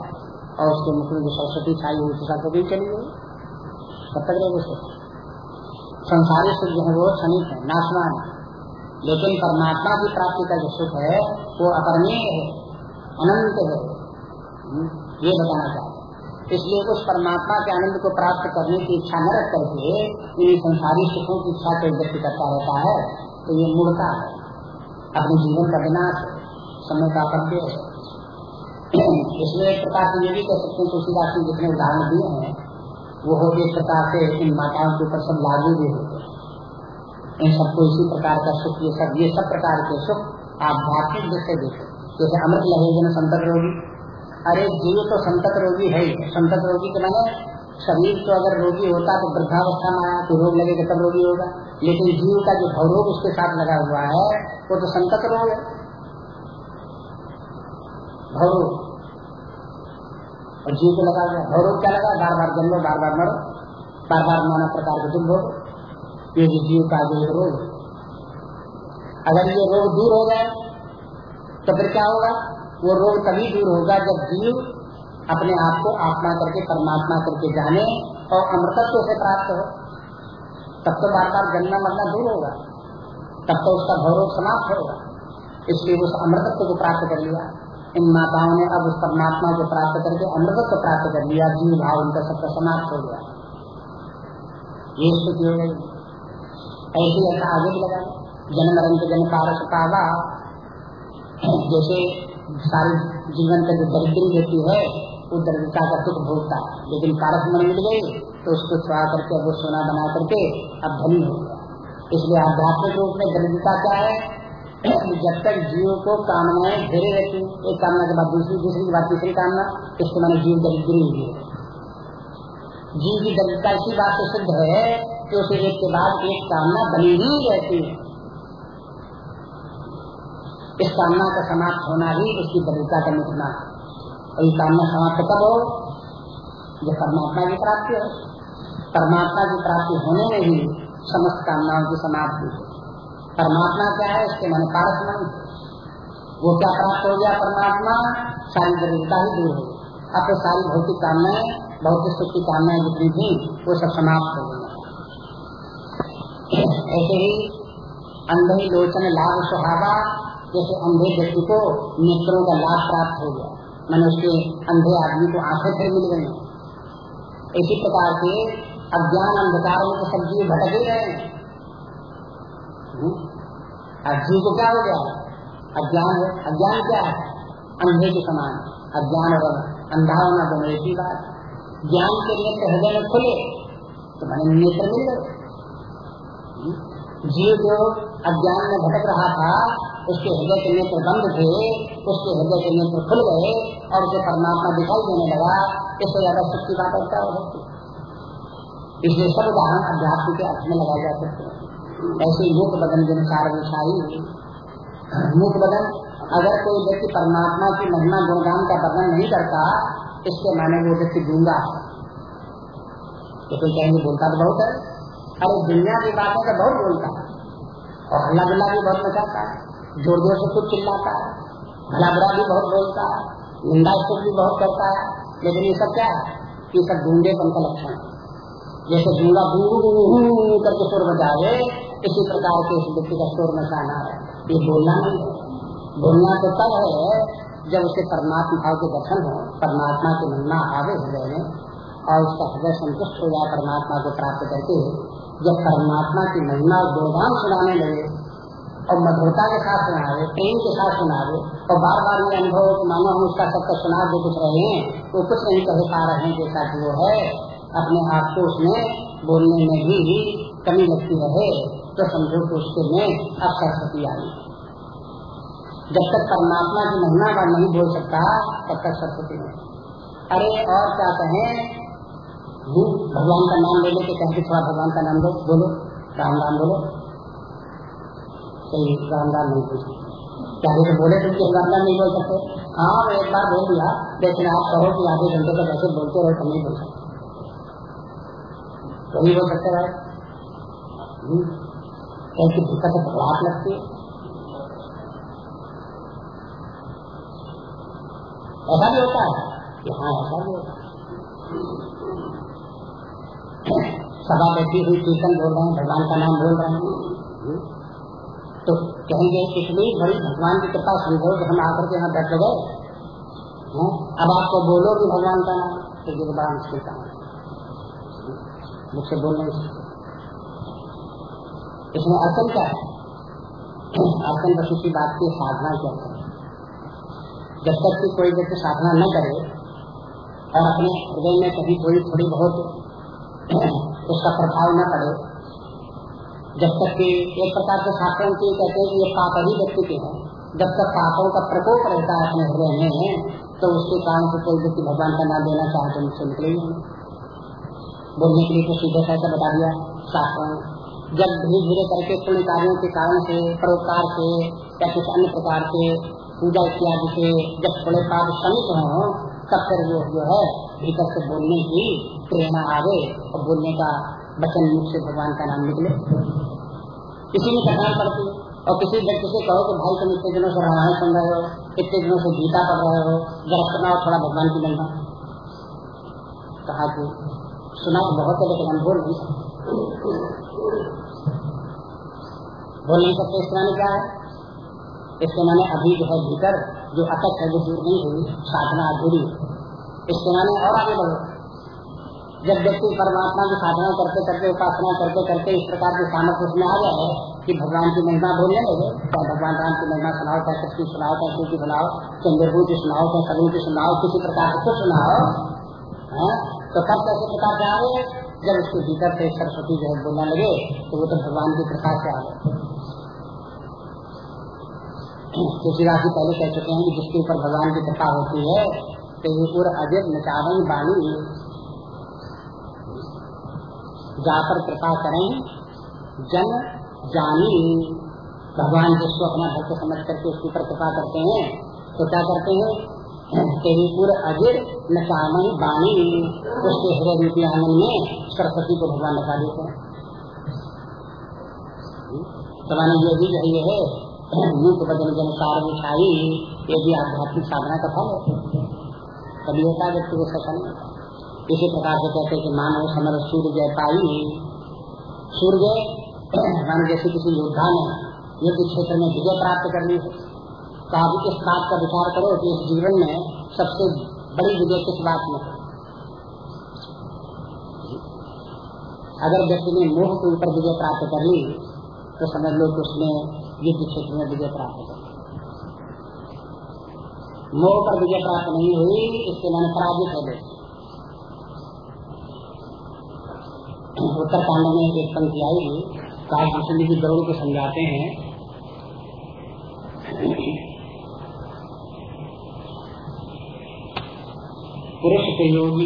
और उसके मुख में जो सरस्वती छाई हुई उसका कभी चली गई। कब तक रहेगा संसारी सुख जो है वो क्षणिक है, नाशवान है। लेकिन परमात्मा की प्राप्ति का जो सुख है, वो अपरणीय है। अनंत है। हम्म, ये बताना चाहते इसलिए उस परमात्मा के आनंद को प्राप्त करने की इच्छा न रख करके इन संसारी सुखों की इच्छा को व्यक्त करता रहता है तो ये मूर्ता है। अपने जीवन का विनाश समय का अपव्य है। इसलिए एक प्रकार से ये भी कह सकते हैं तुलसीदास ने जितने उदाहरण दिए हैं वो हो इस प्रकार से इन माताओं के ऊपर सब लागू भी होते हैं इन सबको इसी प्रकार का सुख ये सब ये सब प्रकार के सुख आध्यात्मिक दृष्टि देखे। जैसे अमृत लहेजन संतक रोगी। अरे जीव तो संतक रोगी है ही। संतक रोगी के मैंने शरीर तो अगर रोगी होता तो वृद्धावस्था में आया तो रोग लगेगा, तब रोगी होगा। लेकिन जीव का जो भवरोग उसके साथ लगा हुआ है, वो तो संतक रोग है। भवरोग। और जीव को लगा हुआ रोग क्या लगा? बार बार जन्मो बार बार मरो। बार बार नाना प्रकार के दुख हो ये जीव का जो रोग अगर ये रोग दूर हो गए तो फिर क्या होगा? वो रोग तभी दूर होगा जब जीव अपने आप को आत्मा करके, परमात्मा करके जाने और अमृतत्व से प्राप्त हो। तब तो बार बार जन्म मरना दूर होगा। तब तो उसका भौरोग समाप्त होगा। इसलिए उस अमृतत्व को प्राप्त कर लिया। इन माताओं ने अब उस परमात्मा को प्राप्त करके अमृत को प्राप्त कर लिया। जीव भाव उनका सबका समाप्त हो गया। ये स्थिति हो गई। ऐसी ऐसा आगे भी लगा। जन्म रंग जन कारक पावा। जैसे सारी जीवन का जो दरिद्री रहती है, वो दरिद्रता का दुख भोगता है। लेकिन कारक मन मिल गई तो उसको छुआ करके, वो सोना बना करके अब धनी हो गया। इसलिए आध्यात्मिक रूप में दरिद्रता क्या है? जब तक जीव को कामनाएँ घेरे रहती एक कामना के बाद दूसरी दूसरी के बाद तीसरी कामना, इसके मैंने जीव दरिद्री हुई जीव की दरिद्रता इसी बात से सिद्ध है कि उसे एक के बाद एक कामना बनी ही रहती है। इस कामना का समाप्त होना ही उसकी दरिद्रता का मिटना और ये कामना समाप्त कब हो? जब परमात्मा की प्राप्ति हो। परमात्मा की प्राप्ति होने में ही समस्त कामनाओं की समाप्ति परमात्मा क्या है? इसके मन पारस मन वो क्या प्राप्त हो गया? परमात्मा सारी दरिद्रता ही दूर हो अब तो सारी भौतिक कामनाएँ, भौतिक सुख की कामनाएँ जितनी थी, वो सब समाप्त हो गई। ऐसे ही अंधे लोचन लाभ सुहावा जैसे अंधे व्यक्ति को नेत्रों का लाभ प्राप्त हो गया। मैंने उसके अंधे आदमी को आँखें फिर मिल गई। इसी प्रकार के अज्ञान अंधकारों के सब जीव भटक ही रहे हैं। जीव को क्या हो गया? अज्ञान अज्ञान क्या है? अंधे के समान। अज्ञान और अंधा होना दोनों एक ही बात। ज्ञान के नेत्र हृदय में खुले तो मैंने नेत्र मिल गए। जीव जो अज्ञान में भटक रहा था उसके हृदय के नेत्र बंद थे, उसके हृदय के नेत्र खुल गए और उसे परमात्मा दिखाई देने लगा इससे ज़्यादा सुख की बात क्या हो। सकती इसलिए सब उदाहरण अध्यात्म के अर्थ में लगाए जा सकते हैं। ऐसे मुख बदन जनसार विषाई मुख बदन, अगर कोई व्यक्ति परमात्मा की महिमा गुणगान का वर्णन नहीं करता, इसके माने वो व्यक्ति गूँगा। है तो कोई कहेंगे बोलता तो बहुत है। अरे दुनिया की बातें तो बहुत बोलता है और हल्ला गुल्ला भी बहुत मचाता है। ज़ोर ज़ोर से कुछ चिल्लाता है भला बुरा भी बहुत बोलता है निंदा स्तुप भी बहुत करता है, लेकिन ये सब क्या है? ये सब गूंगेपन का लक्षण है। जैसे गूँगा गूंगू करके सुर बजावे इसी प्रकार के इस व्यक्ति का शोर मचाना है। ये बोलना नहीं है। बोलना तो तब है जब उसे परमात्मा भाव के दर्शन हो, परमात्मा की महिमा आवे हृदय में, और उसका हृदय संतुष्ट हो जाए, परमात्मा को प्राप्त करके, जब परमात्मा की महिमा गोदान सुनाने लगे और मधुरता के साथ सुनावे, प्रेम के साथ सुनावे, और बार बार ये अनुभव मानो हम उसका सबका सुना दे कुछ रहे हैं तो कुछ नहीं कह पा रहे हैं जैसा कि वो है। अपने आप को उसमें बोलने में भी कमी लगती रहे तो समझो कि उसके में अब सरस्वती आई जब तक परमात्मा की महिमा का नहीं बोल सकता, तब तक सरस्वती नहीं। अरे, और क्या कहें? भगवान का नाम ले लेके कहें थोड़ा भगवान का नाम लो बोलो, राम राम बोलो। सही राम राम नहीं पूछे क्या तो बोले तुम कि राम राम नहीं बोल सकते। हाँ एक बार बोल दिया, लेकिन आप कहो कि आधे घंटे तक ऐसे बोलते रहे तो नहीं बोल सकते। तो नहीं बोल सकते भाई कैसी दिक्कत घबराहट लगती है। ऐसा भी होता है? कि हाँ ऐसा भी होता है। सभा बैठी हुई कीर्तन बोल रहे हैं, भगवान का नाम बोल रहे हैं। तो कहेंगे इतनी बड़ी भगवान की कृपा संभव कि हम आकर के यहाँ बैठ गए। अब आपको बोलो कि भगवान का नाम तो ये बड़ा मुश्किल काम है। मुझसे बोल नहीं इसमें असल क्या है? असल बस उसी बात की साधना क्या है। जब तक कि कोई व्यक्ति साधना न करे और अपने हृदय में कभी कोई थोड़ी बहुत उसका प्रभाव न पड़े जब तक कि एक प्रकार के शास्त्रों के कहते हैं कि ये पाप ही व्यक्ति के हैं। जब तक पापों का प्रकोप रहता है अपने हृदय में तो उसके कारण से कोई व्यक्ति भगवान का नाम देना चाहे तो मुझसे निकले ही बोलने के लिए तो सीधे ऐसा बता दिया, शास्त्रों जब धीरे धीरे करके पुण्य कार्यों के कारण से, परोपकार से, या कुछ अन्य प्रकार के पूजा इत्यादि से जब थोड़े पाप समित हो, तब फिर वो जो है, भीतर से बोलने की प्रेरणा आवे, और बोलने का वचन मुख से भगवान का नाम निकले किसी में कठिनाई पड़ती और किसी व्यक्ति से कहो कि भाई तुम इतने दिनों से रामायण सुन रहे हो, इतने दिनों से गीता पढ़ रहे हो, जरा सुनाओ थोड़ा भगवान की महिमा कहा कि सुना तो बहुत है लेकिन हम बोल नहीं सकते। बोल नहीं सकते, इसके माने क्या है? इसके माने अभी जो है भीतर, जो अटक है वो दूर नहीं हुई, साधना अधूरी। इसके माने और आगे बढ़ो। जब व्यक्ति परमात्मा की साधना करते करते, उपासना करते करते इस प्रकार के सामर्थ्य उसमें आ जाए कि भगवान की महिमा बोलने लगे, चाहे भगवान राम की महिमा सुनाओ, चाहे कृष्ण सुनाओ, चाहे की सुनाओ चंद्रभू की सुनाओ, चाहे सगुन की सुनाओ, किसी प्रकार से कुछ सुनाओ, है तो सब कैसे प्रकार से आगे जब उसके भीतर से सरस्वती जो है बोलने लगे तो वो तो भगवान की प्रकार से आ गए। तुलसीदास जी पहले कह चुके हैं कि जिसके ऊपर भगवान की कृपा होती है तो ये पूरा अजय नचावन जाकर कृपा करें। जन जानी। भगवान जिसको अपना भक्त समझ करके उसके ऊपर कृपा करते हैं। तो क्या करते हैं? अजिर नचामन बाणी उसके हृदय रूपी आनंद में सरस्वती को भगवान लगा देते हैं। तो ये भी यही है। मूक बदन जन सार बिछाई। ये भी आध्यात्मिक साधना का फल है। कभी होता है व्यक्ति को सफल इसी प्रकार से कहते कि मानव समर सूर्य पाई सूर्य, मान जैसे किसी योद्धा ने युद्ध क्षेत्र में विजय प्राप्त कर ली है। तो आप इस बात का विचार करो कि इस जीवन में सबसे बड़ी विजय किस बात में अगर व्यक्ति ने मोह के ऊपर विजय प्राप्त कर ली तो समझ लो कि उसने युद्ध क्षेत्र में विजय प्राप्त कर मोह पर विजय प्राप्त नहीं हुई इसके मैंने पराजित है उत्तर कांड में एक पंक्ति आई काल जी गरुड़ को समझाते हैं। पुरुष के योगी